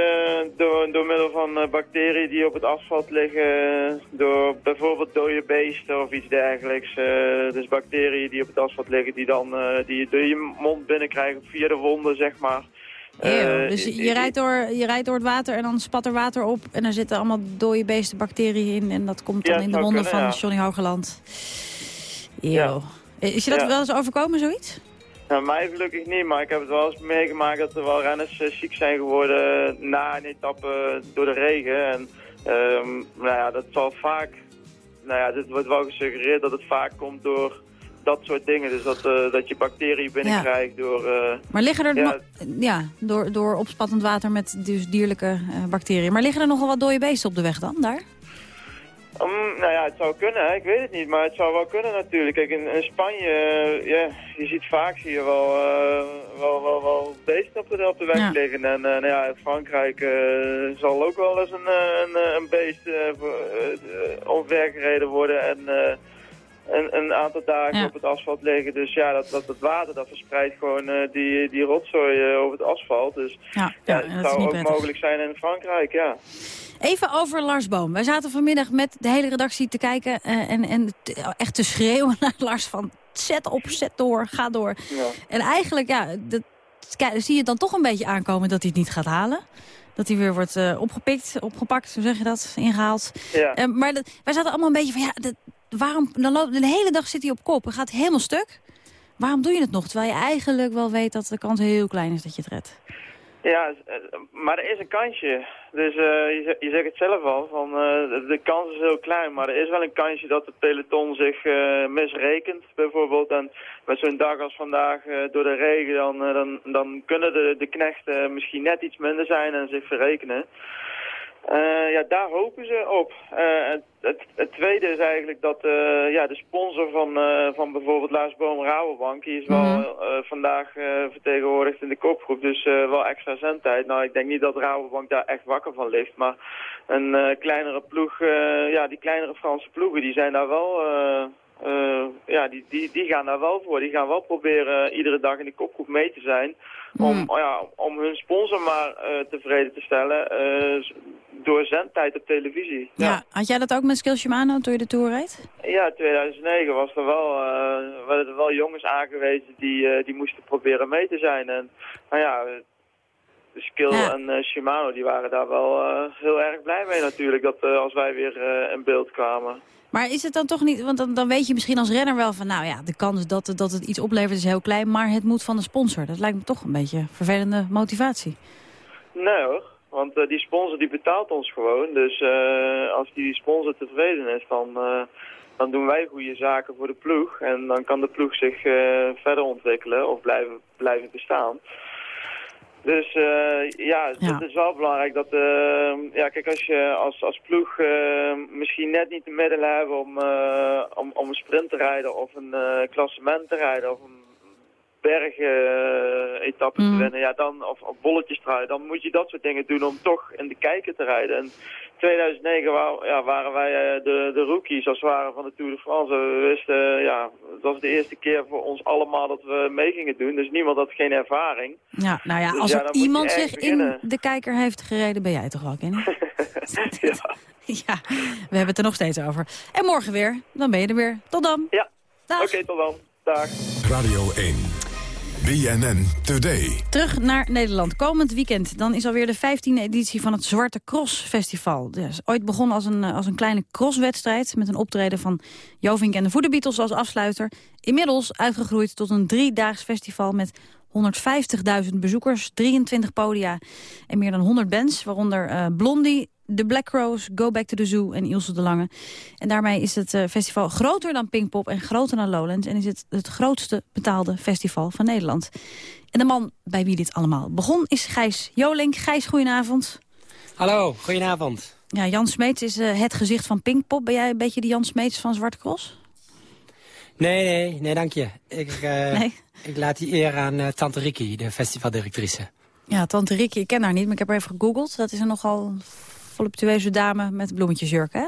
Speaker 34: door, door middel van eh, bacteriën die op het asfalt liggen, door bijvoorbeeld dode beesten of iets dergelijks. Eh, dus bacteriën die op het asfalt liggen, die dan eh, die je door je mond binnenkrijgen via de wonden, zeg maar.
Speaker 3: Eeuw,
Speaker 34: Eh,
Speaker 3: dus je rijdt, door, je rijdt door het water en dan spat er water op... en er zitten allemaal dode beesten, bacteriën in... en dat komt dan
Speaker 34: Ja,
Speaker 3: in de wonden
Speaker 34: kunnen,
Speaker 3: van
Speaker 34: ja.
Speaker 3: Johnny Hogeland. Eeuw.
Speaker 34: Ja.
Speaker 3: Is je dat
Speaker 34: Ja.
Speaker 3: wel eens overkomen, zoiets?
Speaker 34: Nou, mij gelukkig niet, maar ik heb het wel eens meegemaakt dat er wel renners eh, ziek zijn geworden na een etappe door de regen. En ehm, nou ja, dat zal vaak, nou ja, dit wordt wel gesuggereerd dat het vaak komt door dat soort dingen. Dus dat, eh, dat je bacteriën binnenkrijgt door... eh,
Speaker 3: Maar liggen er,
Speaker 34: ja,
Speaker 3: ja, door, door opspattend water met dus dierlijke eh, bacteriën. Maar liggen er nogal wat dode beesten op de weg dan, daar?
Speaker 34: Nou ja, het zou kunnen, ik weet het niet, maar het zou wel kunnen natuurlijk. Kijk, in, in Spanje, eh, ja, je ziet vaak zie je wel, eh, wel, wel, wel beesten op de, op de weg
Speaker 3: Ja.
Speaker 34: liggen. En eh, nou ja, in Frankrijk zal ook wel eens een, een, een beest eh, omvergereden worden en eh, een, een aantal dagen
Speaker 3: Ja.
Speaker 34: op het asfalt liggen. Dus ja, dat, dat, dat water dat verspreidt gewoon eh, die, die rotzooi eh, over het asfalt. Dus
Speaker 3: Ja,
Speaker 34: ja, het zou ook mogelijk zijn in Frankrijk, ja.
Speaker 3: Even over Lars Boom. Wij zaten vanmiddag met de hele redactie te kijken eh, en, en te- echt te schreeuwen naar Lars van zet op, zet door, ga door.
Speaker 34: ja.
Speaker 3: En eigenlijk, ja, dat, kijk, zie je dan toch een beetje aankomen dat hij het niet gaat halen. Dat hij weer wordt opgepikt, opgepakt, hoe zeg je dat, ingehaald.
Speaker 34: Ja.
Speaker 3: Maar dat, wij zaten allemaal een beetje van, ja, dat, waarom, dan loopt, de hele dag zit hij op kop en gaat helemaal stuk. Waarom doe je het nog? Terwijl je eigenlijk wel weet dat de kans heel klein is dat je het redt.
Speaker 34: Ja, eh, maar er is een kansje. Dus eh, je, je zegt het zelf al, van, eh, de, de kans is heel klein, maar er is wel een kansje dat het peloton zich misrekent bijvoorbeeld. En met zo'n dag als vandaag door de regen, dan, dan, dan kunnen de, de knechten misschien net iets minder zijn en zich verrekenen. Eh, ja, daar hopen ze op. Eh, het, het, het tweede is eigenlijk dat eh, ja, de sponsor van, van bijvoorbeeld Lars Boom Rabobank, die is wel
Speaker 3: Mhm.
Speaker 34: vandaag vertegenwoordigd in de kopgroep, dus wel extra zendtijd. Nou, ik denk niet dat Rabobank daar echt wakker van ligt, maar een kleinere ploeg, ja, die kleinere Franse ploegen, die zijn daar wel... ja, die, die, die gaan daar wel voor. Die gaan wel proberen iedere dag in de kopgroep mee te zijn. Om,
Speaker 3: Hmm.
Speaker 34: ja, om hun sponsor maar eh, tevreden te stellen eh, door zendtijd op televisie.
Speaker 3: Ja. had jij dat ook met Skill Shimano toen je de Tour reed?
Speaker 34: Ja, 2009 was er wel, eh, werden er wel jongens aangewezen die, eh, die moesten proberen mee te zijn. En nou ja, de Skill
Speaker 3: Ja.
Speaker 34: en Shimano die waren daar wel eh, heel erg blij mee natuurlijk, dat eh, als wij weer eh, in beeld kwamen.
Speaker 3: Maar is het dan toch niet, want dan, dan weet je misschien als renner wel van... nou ja, de kans dat, dat het iets oplevert is heel klein, maar het moet van de sponsor. Dat lijkt me toch een beetje vervelende motivatie.
Speaker 34: Nee hoor, want eh, die sponsor die betaalt ons gewoon. Dus eh, als die sponsor tevreden is, dan, eh, dan doen wij goede zaken voor de ploeg. En dan kan de ploeg zich verder ontwikkelen of blijven, blijven bestaan. Dus eh, ja,
Speaker 3: Ja.
Speaker 34: het is wel belangrijk dat, eh, ja kijk als je als, als ploeg eh, misschien net niet de middelen hebben om, om, om een sprint te rijden of een klassement te rijden of een bergen-etappe
Speaker 3: Mhm.
Speaker 34: te winnen, ja, dan, of, of bolletjes rijden, dan moet je dat soort dingen doen om toch in de kijker te rijden. En 2009 wa- ja, waren wij eh, de, de rookies als het ware van de Tour de France. We wisten, eh, ja, het was de eerste keer voor ons allemaal dat we mee gingen doen, dus niemand had geen ervaring.
Speaker 3: Ja, nou ja,
Speaker 34: Dus
Speaker 3: als
Speaker 34: ja,
Speaker 3: er iemand zich
Speaker 34: beginnen.
Speaker 3: in de kijker heeft gereden, ben jij toch wel, Kenny?
Speaker 34: ja.
Speaker 3: ja, we hebben het er nog steeds over. En morgen weer, dan ben je er weer. Tot dan.
Speaker 34: Ja,
Speaker 3: Dag.
Speaker 34: oké, tot dan. Dag.
Speaker 27: Radio 1. BNN Today.
Speaker 3: Terug naar Nederland. Komend weekend dan is alweer de 15e editie van het Zwarte Cross Festival. Is ooit begonnen als een, eh, als een kleine crosswedstrijd... met een optreden van Jovink en de Voederbeatles als afsluiter. Inmiddels uitgegroeid tot een driedaags festival met 150.000 bezoekers, 23 podia en meer dan 100 bands... waaronder eh, Blondie, The Black Crows, Go Back to the Zoo en Ilse de Lange. En daarmee is het eh, festival groter dan Pinkpop en groter dan Lowlands... en is het het grootste betaalde festival van Nederland. En de man bij wie dit allemaal begon is Gijs Jolink. Gijs, goedenavond.
Speaker 35: Hallo, goedenavond.
Speaker 3: Ja, Jan Smeets is eh, het gezicht van Pinkpop. Ben jij een beetje de Jan Smeets van Zwarte Cross?
Speaker 35: Nee, nee, nee, dank je. Ik, eh,
Speaker 3: Nee?
Speaker 35: ik laat die eer aan Tante Riki, de festivaldirectrice.
Speaker 3: Ja, tante Ricky, ik ken haar niet, maar ik heb haar even gegoogeld. Dat is een nogal voluptueuze dame met bloemetjesjurk, hè?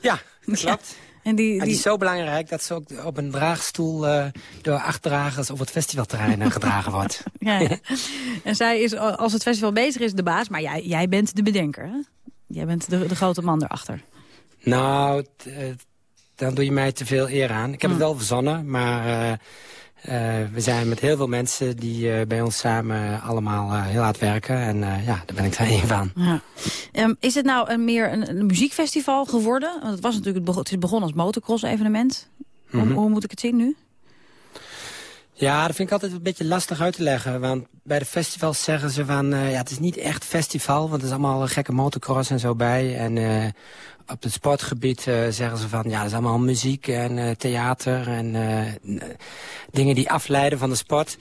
Speaker 35: Ja, dat klopt.
Speaker 3: En die,
Speaker 35: die... die is zo belangrijk dat ze ook op een draagstoel uh, door acht dragers op het festivalterrein gedragen wordt.
Speaker 3: ja. En zij is, als het festival bezig is, de baas. Maar jij, jij bent de bedenker, hè? Jij bent de, de grote man erachter.
Speaker 35: Nou, dan doe je mij te veel eer aan. Ik heb het wel verzonnen, maar uh, we zijn met heel veel mensen die uh, bij ons samen allemaal heel hard werken. En ja, daar ben ik er één van.
Speaker 3: Ja. Um, is het nou een, meer een, een, muziekfestival geworden? Want het, was natuurlijk, het, het is begonnen als motocross-evenement. Mm -hmm. hoe, hoe moet ik het zien nu?
Speaker 35: Ja, dat vind ik altijd een beetje lastig uit te leggen. Want bij de festivals zeggen ze van... Uh, ja, het is niet echt festival, want er is allemaal gekke motocross en zo bij. En uh, op het sportgebied uh, zeggen ze van... ja, het is allemaal muziek en theater en dingen die afleiden van de sport.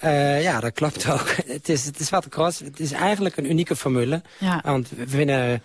Speaker 35: ja, dat klopt ook. het, is, het is Zwarte Cross. Het is eigenlijk een unieke formule.
Speaker 3: Ja.
Speaker 35: Want we vinden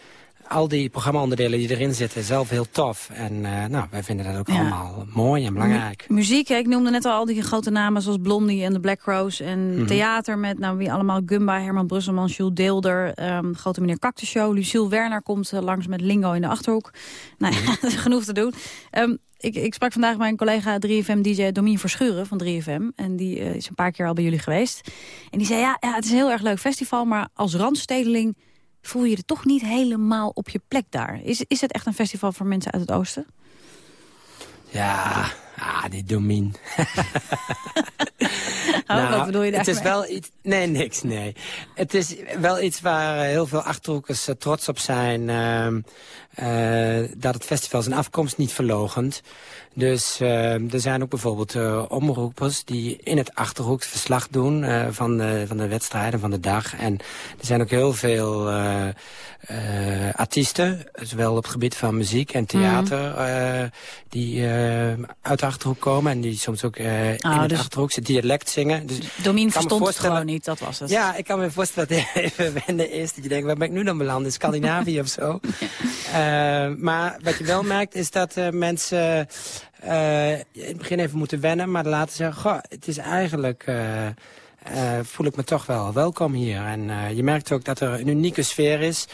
Speaker 35: al die programma-onderdelen die erin zitten zelf heel tof. En uh, nou, wij vinden dat ook ja. allemaal mooi en belangrijk.
Speaker 3: Muziek, hè? ik noemde net al al die grote namen zoals Blondie en de Black Rose. En mm -hmm. theater met nou, wie allemaal Gumba, Herman Brusselman, Jules Deelder. Um, grote meneer Cactus Show. Luciel Werner komt uh, langs met Lingo in de Achterhoek. Nou ja, dat is genoeg te doen. Um, ik, ik, sprak vandaag mijn collega 3FM-dj Domien Verschuren van 3FM. En die uh, is een paar keer al bij jullie geweest. En die zei, ja, ja, het is een heel erg leuk festival, maar als randstedeling voel je je toch niet helemaal op je plek daar. Is, is het echt een festival voor mensen uit het oosten?
Speaker 35: Ja, ah, die Domien.
Speaker 3: oh, nou, wat bedoel je
Speaker 35: Het is wel iets... Nee, niks, nee. Het is wel iets waar heel veel Achterhoekers uh, trots op zijn. Uh, uh, dat het festival zijn afkomst niet verlogent. Dus uh, er zijn ook bijvoorbeeld omroepers die in het Achterhoek verslag doen van, de, van de wedstrijden van de dag. En er zijn ook heel veel artiesten, zowel op het gebied van muziek en theater, mm. die uit de Achterhoek komen. En die soms ook oh, in het dus Achterhoekse dialect zingen. Dus
Speaker 3: Domien verstond het gewoon niet, dat was het.
Speaker 35: Ja, ik kan me voorstellen dat even wennen is. Dat je denkt, waar ben ik nu dan beland? In Scandinavië of zo? maar wat je wel merkt is dat mensen... Uh, in het begin even moeten wennen, maar later zeggen... Goh, het is eigenlijk... Uh, uh, voel ik me toch wel welkom hier. En je merkt ook dat er een unieke sfeer is.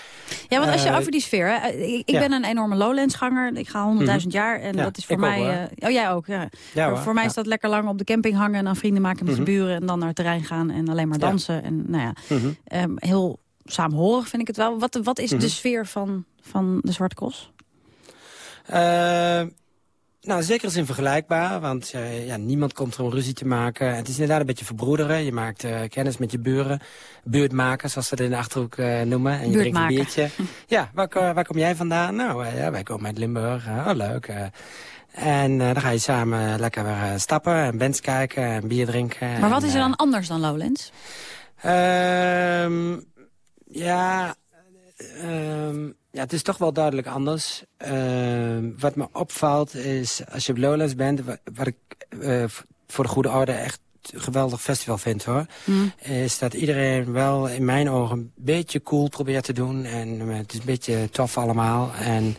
Speaker 3: Ja, want als je over die sfeer... Hè, ik, ik ja. ben een enorme Lowlands-ganger. Ik ga 100.000 mm -hmm. jaar en ja, dat is voor mij... Ook, oh, jij ook, ja. hoor, voor mij is dat lekker lang op de camping hangen... en dan vrienden maken met mm -hmm. je buren... en dan naar het terrein gaan en alleen maar dansen. En nou ja, mm -hmm. um, heel saamhorig vind ik het wel. Wat, wat is de sfeer van, van de Zwarte Cross?
Speaker 35: Nou, zeker zin vergelijkbaar, want uh, ja, niemand komt er om ruzie te maken. Het is inderdaad een beetje verbroederen. Je maakt uh, kennis met je buren, buurtmakers, zoals ze dat in de Achterhoek uh, noemen. En je drinkt een biertje. ja, waar, waar, kom jij vandaan? Nou, ja, wij komen uit Limburg. oh, leuk. en dan ga je samen lekker weer stappen en bands kijken en bier drinken.
Speaker 3: Maar wat is er dan anders dan Lowlands?
Speaker 35: Ehm, ja... Um, ja, het is toch wel duidelijk anders. Uh, wat me opvalt is, als je op Lowlands bent... wat, ik uh, voor de goede orde echt een geweldig festival vind, hoor... Mm. is dat iedereen wel in mijn ogen een beetje cool probeert te doen. En uh, het is een beetje tof allemaal. En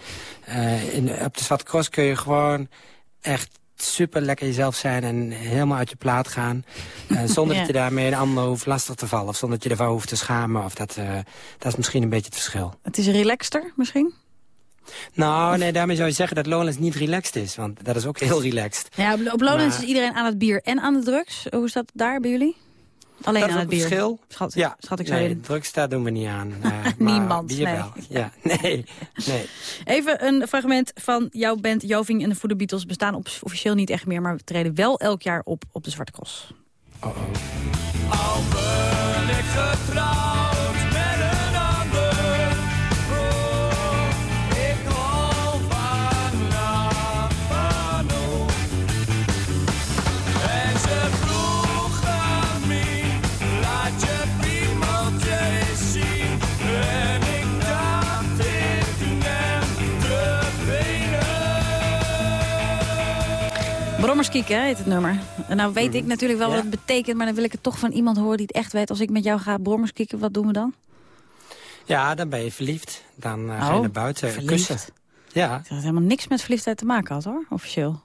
Speaker 35: in, op de Zwarte Cross kun je gewoon echt super lekker jezelf zijn en helemaal uit je plaat gaan. Uh, zonder ja. dat je daarmee een ander hoeft lastig te vallen. Of zonder dat je ervan hoeft te schamen. Of dat, uh, dat is misschien een beetje het verschil.
Speaker 3: Het is relaxter misschien?
Speaker 35: Nou, nee, daarmee zou je zeggen dat Lowlands niet relaxed is. Want dat is ook heel relaxed.
Speaker 3: Ja, op Lowlands maar... is iedereen aan het bier en aan de drugs. Hoe is dat daar bij jullie? Alleen
Speaker 35: dat
Speaker 3: aan het bier.
Speaker 35: verschil.
Speaker 3: Schat,
Speaker 35: ja,
Speaker 3: schat ik
Speaker 35: nee, drugs daar doen we niet aan. Uh,
Speaker 3: Niemand,
Speaker 35: bier
Speaker 3: nee.
Speaker 35: wel. Ja, nee, nee.
Speaker 3: Even een fragment van jouw band Joving en de Voeder Beatles bestaan op, officieel niet echt meer, maar we treden wel elk jaar op op de Zwarte Cross.
Speaker 35: Oh oh.
Speaker 32: Al ben ik getrouwd
Speaker 3: Brommerskieken heet het nummer. En nou weet ik natuurlijk wel
Speaker 35: Ja.
Speaker 3: wat het betekent, maar dan wil ik het toch van iemand horen die het echt weet. Als ik met jou ga brommerskieken, wat doen we dan?
Speaker 35: Ja, dan ben je verliefd. Dan uh, ga
Speaker 3: Oh,
Speaker 35: je naar buiten
Speaker 3: verliefd.
Speaker 35: kussen. Ja.
Speaker 3: Dat heeft helemaal niks met verliefdheid te maken had hoor, officieel.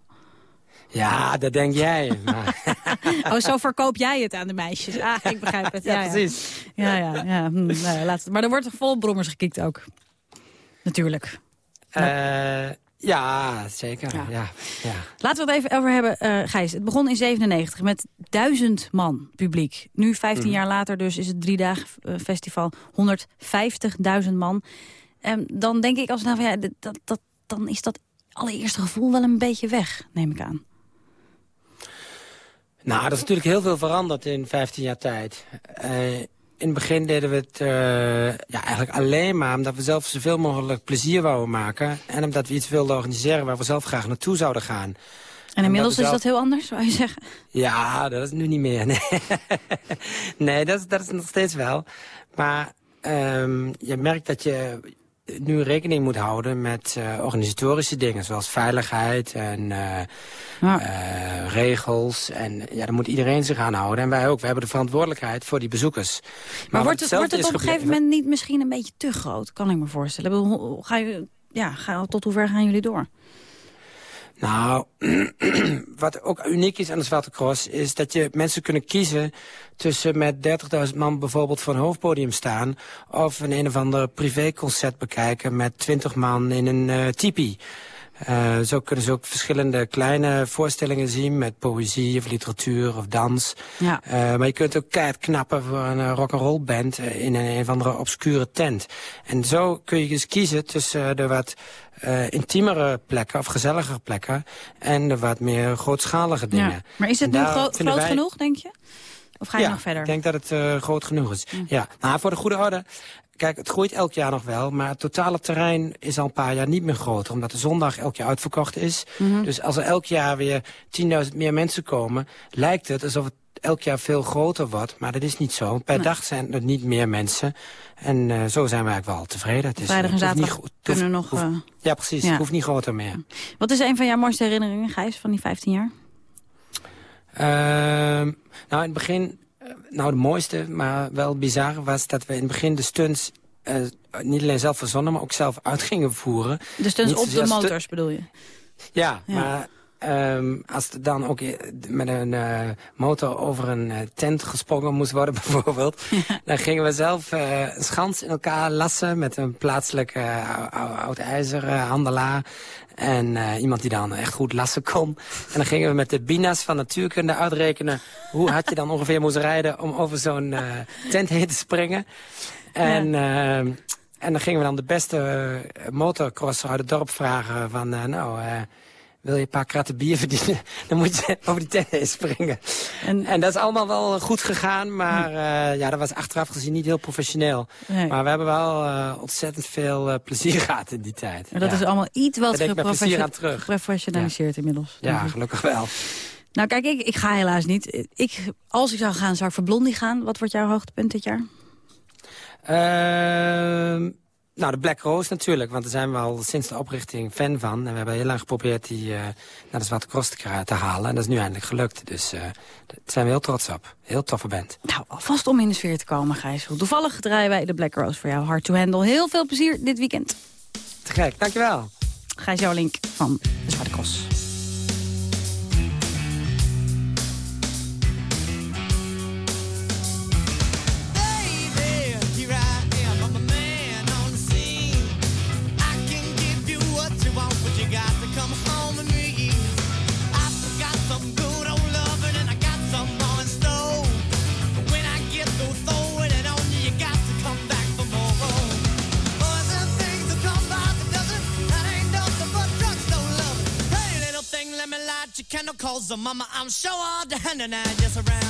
Speaker 35: ja, dat denk jij. Maar,
Speaker 3: Oh, zo verkoop jij het aan de meisjes. Ah, ik begrijp het.
Speaker 35: ja,
Speaker 3: Ja,
Speaker 35: precies.
Speaker 3: Ja, ja, ja. Hm, nou ja, laat het. Maar er wordt vol brommers gekikt ook? Natuurlijk.
Speaker 35: Eh, Ja, zeker. Ja. Ja,
Speaker 3: Laten we het even over hebben, eh, Gijs. Het begon in 97 met duizend man publiek. Nu, 15
Speaker 35: Mhm.
Speaker 3: jaar later, dus is het drie dagen eh, festival 150.000 man. En dan denk ik als nou van ja, dat, dat, dan is dat allereerste gevoel wel een beetje weg, neem ik aan.
Speaker 35: Nou, er is natuurlijk heel veel veranderd in 15 jaar tijd. Eh, in het begin deden we het eh, ja, eigenlijk alleen maar omdat we zelf zoveel mogelijk plezier wouden maken. En omdat we iets wilden organiseren waar we zelf graag naartoe zouden gaan.
Speaker 3: En inmiddels is dat heel anders, zou je zeggen?
Speaker 35: Ja, dat is nu niet meer. Nee, nee dat, is, dat is nog steeds wel. Maar ehm, je merkt dat je nu rekening moet houden met eh, organisatorische dingen... zoals veiligheid en eh, eh, regels. En ja, daar moet iedereen zich aan houden. En wij ook. We hebben de verantwoordelijkheid voor die bezoekers.
Speaker 3: Maar, wordt het, wordt het op een gegeven moment niet misschien een beetje te groot? Kan ik me voorstellen. Ga je, ja, ga, tot hoe ver gaan jullie door?
Speaker 35: Nou, wat ook uniek is aan de Zwarte Cross... is dat je mensen kunnen kiezen tussen met 30.000 man bijvoorbeeld voor een hoofdpodium staan... of een een of ander privéconcert bekijken met 20 man in een eh tipi. Eh, zo kunnen ze ook verschillende kleine voorstellingen zien... met poëzie of literatuur of dans.
Speaker 3: Ja.
Speaker 35: Eh, maar je kunt ook keihard knappen voor een uh, rock'n'roll band... eh, in een, een of andere obscure tent. En zo kun je dus kiezen tussen de wat eh, intiemere plekken... of gezelligere plekken... en de wat meer grootschalige dingen.
Speaker 3: Ja. Maar is het
Speaker 35: En
Speaker 3: nu gro- groot
Speaker 35: wij-
Speaker 3: genoeg, denk je? Of ga je
Speaker 35: ja,
Speaker 3: nog verder?
Speaker 35: ik denk dat het eh, groot genoeg is. Ja. Nou, voor de goede orde... Kijk, het groeit elk jaar nog wel, maar het totale terrein is al een paar jaar niet meer groter. Omdat de zondag elk jaar uitverkocht is.
Speaker 3: Mhm.
Speaker 35: Dus als er elk jaar weer 10.000 meer mensen komen... lijkt het alsof het elk jaar veel groter wordt. Maar dat is niet zo. Per
Speaker 3: Nee.
Speaker 35: dag zijn er niet meer mensen. En eh, zo zijn we eigenlijk wel tevreden. Het is,
Speaker 3: Vrijdag en
Speaker 35: niet
Speaker 3: zaterdag kunnen
Speaker 35: hoeft-
Speaker 3: nog...
Speaker 35: hoeft- ja, precies.
Speaker 3: ja.
Speaker 35: Het hoeft niet groter meer.
Speaker 3: Wat is een van jouw mooiste herinneringen, Gijs, van die 15 jaar?
Speaker 35: Ehm, nou, in het begin, eh, nou de mooiste, maar wel bizar was dat we in het begin de stunts eh, niet alleen zelf verzonnen, maar ook zelf uit gingen voeren.
Speaker 3: De stunts
Speaker 35: Niet
Speaker 3: op de motors, bedoel je?
Speaker 35: Ja,
Speaker 3: Ja.
Speaker 35: maar ehm, als er dan ook eh, met een eh, motor over een eh, tent gesprongen moest worden bijvoorbeeld, dan gingen we zelf een schans in elkaar lassen met een plaatselijke oud ijzer eh, handelaar. En iemand die dan echt goed lassen kon. En dan gingen we met de bina's van natuurkunde uitrekenen... hoe hard je dan ongeveer moest rijden om over zo'n tent heen te springen. En, eh, en dan gingen we dan de beste motorcrosser uit het dorp vragen van... nou, wil je een paar kratten bier verdienen? Dan moet je over die heen springen. En, dat is allemaal wel goed gegaan, maar eh, ja, dat was achteraf gezien niet heel professioneel.
Speaker 3: Nee.
Speaker 35: Maar we hebben wel eh, ontzettend veel eh, plezier gehad in die tijd.
Speaker 3: Maar dat
Speaker 35: Ja.
Speaker 3: is allemaal iets wat geprofessionaliseerd inmiddels.
Speaker 35: Ja, gelukkig wel.
Speaker 3: Nou kijk, ik, ik ga helaas niet. Ik, als ik zou gaan, zou ik voor Blondie gaan. Wat wordt jouw hoogtepunt dit jaar?
Speaker 35: Ehm, nou, de Black Rose natuurlijk, want daar zijn we al sinds de oprichting fan van. En we hebben heel lang geprobeerd die eh, naar de Zwarte Cross te, halen. En dat is nu eindelijk gelukt. Dus eh, daar zijn we heel trots op. Heel toffe band.
Speaker 3: Nou, alvast om in de sfeer te komen, Gijs. Toevallig draaien wij de Black Rose voor jou. Hard to handle. Heel veel plezier dit weekend.
Speaker 35: Te gek, dankjewel.
Speaker 3: Gijs Jolink van de Zwarte Cross.
Speaker 36: Candle, cause the mama, I'm sure all the hand and I just around.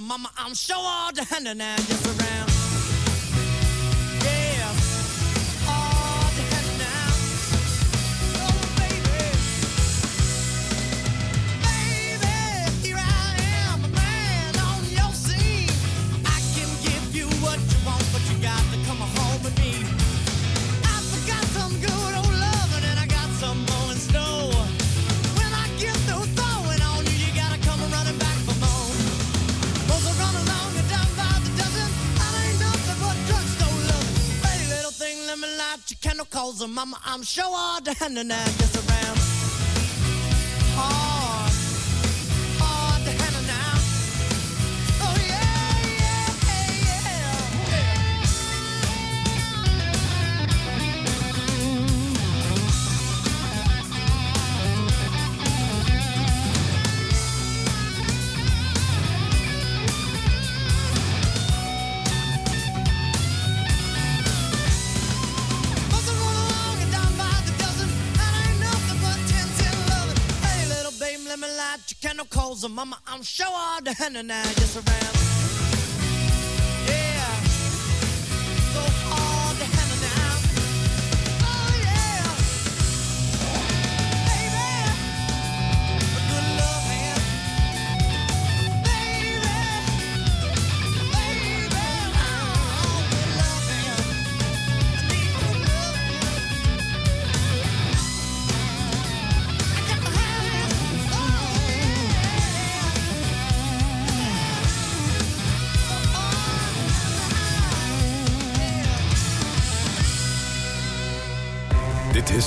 Speaker 36: Mama, I'm sure all the hand and just around. Mama, I'm sure hard to hard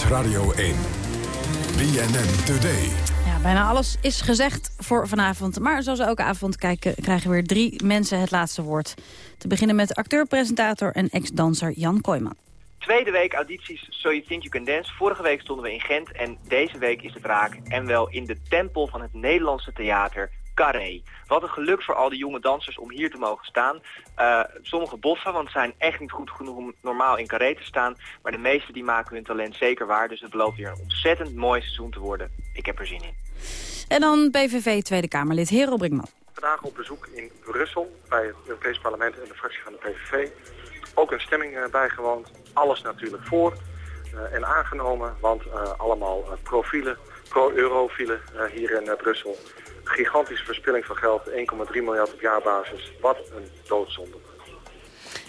Speaker 27: Radio 1. BNN Today.
Speaker 3: Ja, bijna alles is gezegd voor vanavond. Maar zoals elke avond kijken, krijgen weer drie mensen het laatste woord. Te beginnen met acteur, presentator en ex-danser Jan Kooijman.
Speaker 28: Tweede week audities So You Think You Can Dance. Vorige week stonden we in Gent en deze week is het raak. En wel in de tempel van het Nederlandse theater Carré. Wat een geluk voor al die jonge dansers om hier te mogen staan. Eh, sommige boffen, want ze zijn echt niet goed genoeg om normaal in Carré te staan. Maar de meesten die maken hun talent zeker waar. Dus het belooft weer een ontzettend mooi seizoen te worden. Ik heb er zin in.
Speaker 3: En dan PVV Tweede Kamerlid Hero Brinkman.
Speaker 37: Vandaag op bezoek in Brussel bij het Europees Parlement en de fractie van de PVV. Ook een stemming eh, bijgewoond. Alles natuurlijk voor eh, en aangenomen, want eh, allemaal profielen, pro-eurofielen eh, hier in Brussel. Gigantische verspilling van geld, 1,3 miljard op jaarbasis. Wat een doodzonde.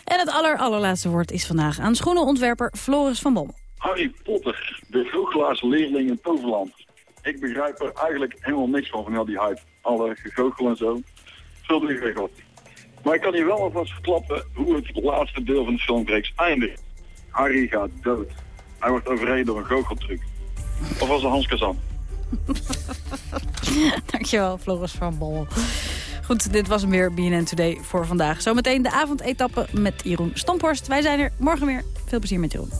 Speaker 3: En het aller, allerlaatste woord is vandaag aan schoenenontwerper Floris van Bommel.
Speaker 38: Harry Potter, de goochelaarse leerling in Toverland. Ik begrijp er eigenlijk helemaal niks van, van al die hype. Alle gegoochel en zo. Veel te ingewikkeld. Maar ik kan hier wel alvast verklappen hoe het laatste deel van de filmreeks eindigt. Harry gaat dood. Hij wordt overreden door een goocheltruc. Of was het Hans Kazan?
Speaker 3: Dankjewel, Floris van Bommel. Goed, dit was hem weer, BNN Today voor vandaag. Zometeen de avondetappe met Jeroen Stamphorst. Wij zijn er morgen weer. Veel plezier met Jeroen.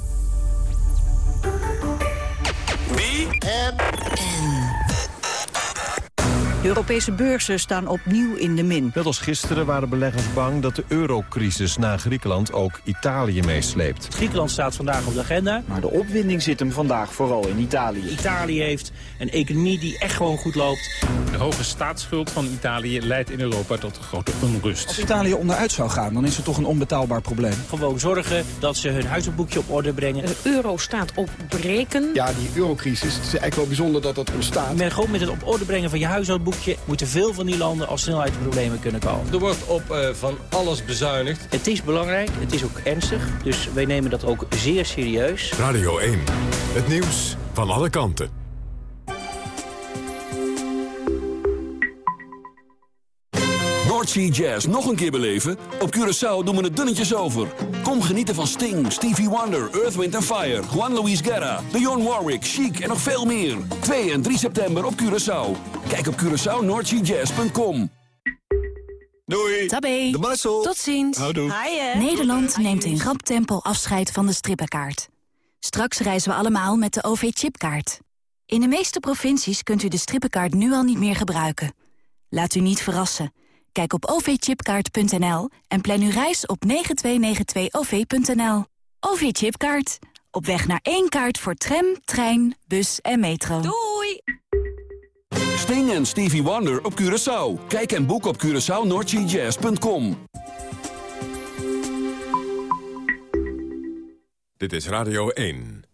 Speaker 39: De Europese beurzen staan opnieuw in de min.
Speaker 40: Net als gisteren waren beleggers bang dat de eurocrisis na Griekenland ook Italië meesleept.
Speaker 41: Griekenland staat vandaag op de agenda. Maar de opwinding zit hem vandaag vooral in Italië. Italië heeft een economie die echt gewoon goed loopt.
Speaker 42: De hoge staatsschuld van Italië leidt in Europa tot grote onrust.
Speaker 8: Als Italië onderuit zou gaan, dan is het toch een onbetaalbaar probleem.
Speaker 41: Gewoon zorgen dat ze hun huishoudboekje op orde brengen.
Speaker 43: De euro staat op breken.
Speaker 44: Ja, die eurocrisis, het is eigenlijk wel bijzonder dat dat bestaat.
Speaker 41: Met, gewoon met het op orde brengen van je moeten veel van die landen al snel uit de problemen kunnen komen.
Speaker 45: Er wordt op eh, van alles bezuinigd.
Speaker 41: Het is belangrijk, het is ook ernstig, dus wij nemen dat ook zeer serieus.
Speaker 27: Radio 1. Het nieuws van alle kanten.
Speaker 46: Jazz nog een keer beleven? Op Curaçao doen we het dunnetjes over. Kom genieten van Sting, Stevie Wonder, Earth, Wind Fire... Juan Luis Guerra, Dionne Warwick, Chic en nog veel meer. 2 en 3 september op Curaçao. Kijk op CuraçaoNoordseaJazz.com.
Speaker 47: Doei.
Speaker 48: Tabé.
Speaker 47: De Marcel.
Speaker 48: Tot ziens.
Speaker 47: Houdoe.
Speaker 48: Nederland neemt in rap tempo afscheid van de strippenkaart. Straks reizen we allemaal met de OV-chipkaart. In de meeste provincies kunt u de strippenkaart nu al niet meer gebruiken. Laat u niet verrassen. Kijk op ovchipkaart.nl en plan uw reis op 9292-OV.nL. OV-chipkaart. Op weg naar één kaart voor tram, trein, bus en metro. Doei!
Speaker 46: Sting en Stevie Wonder op Curaçao. Kijk en boek op CuraçaoNoordseaJazz.com.
Speaker 27: Dit is Radio 1.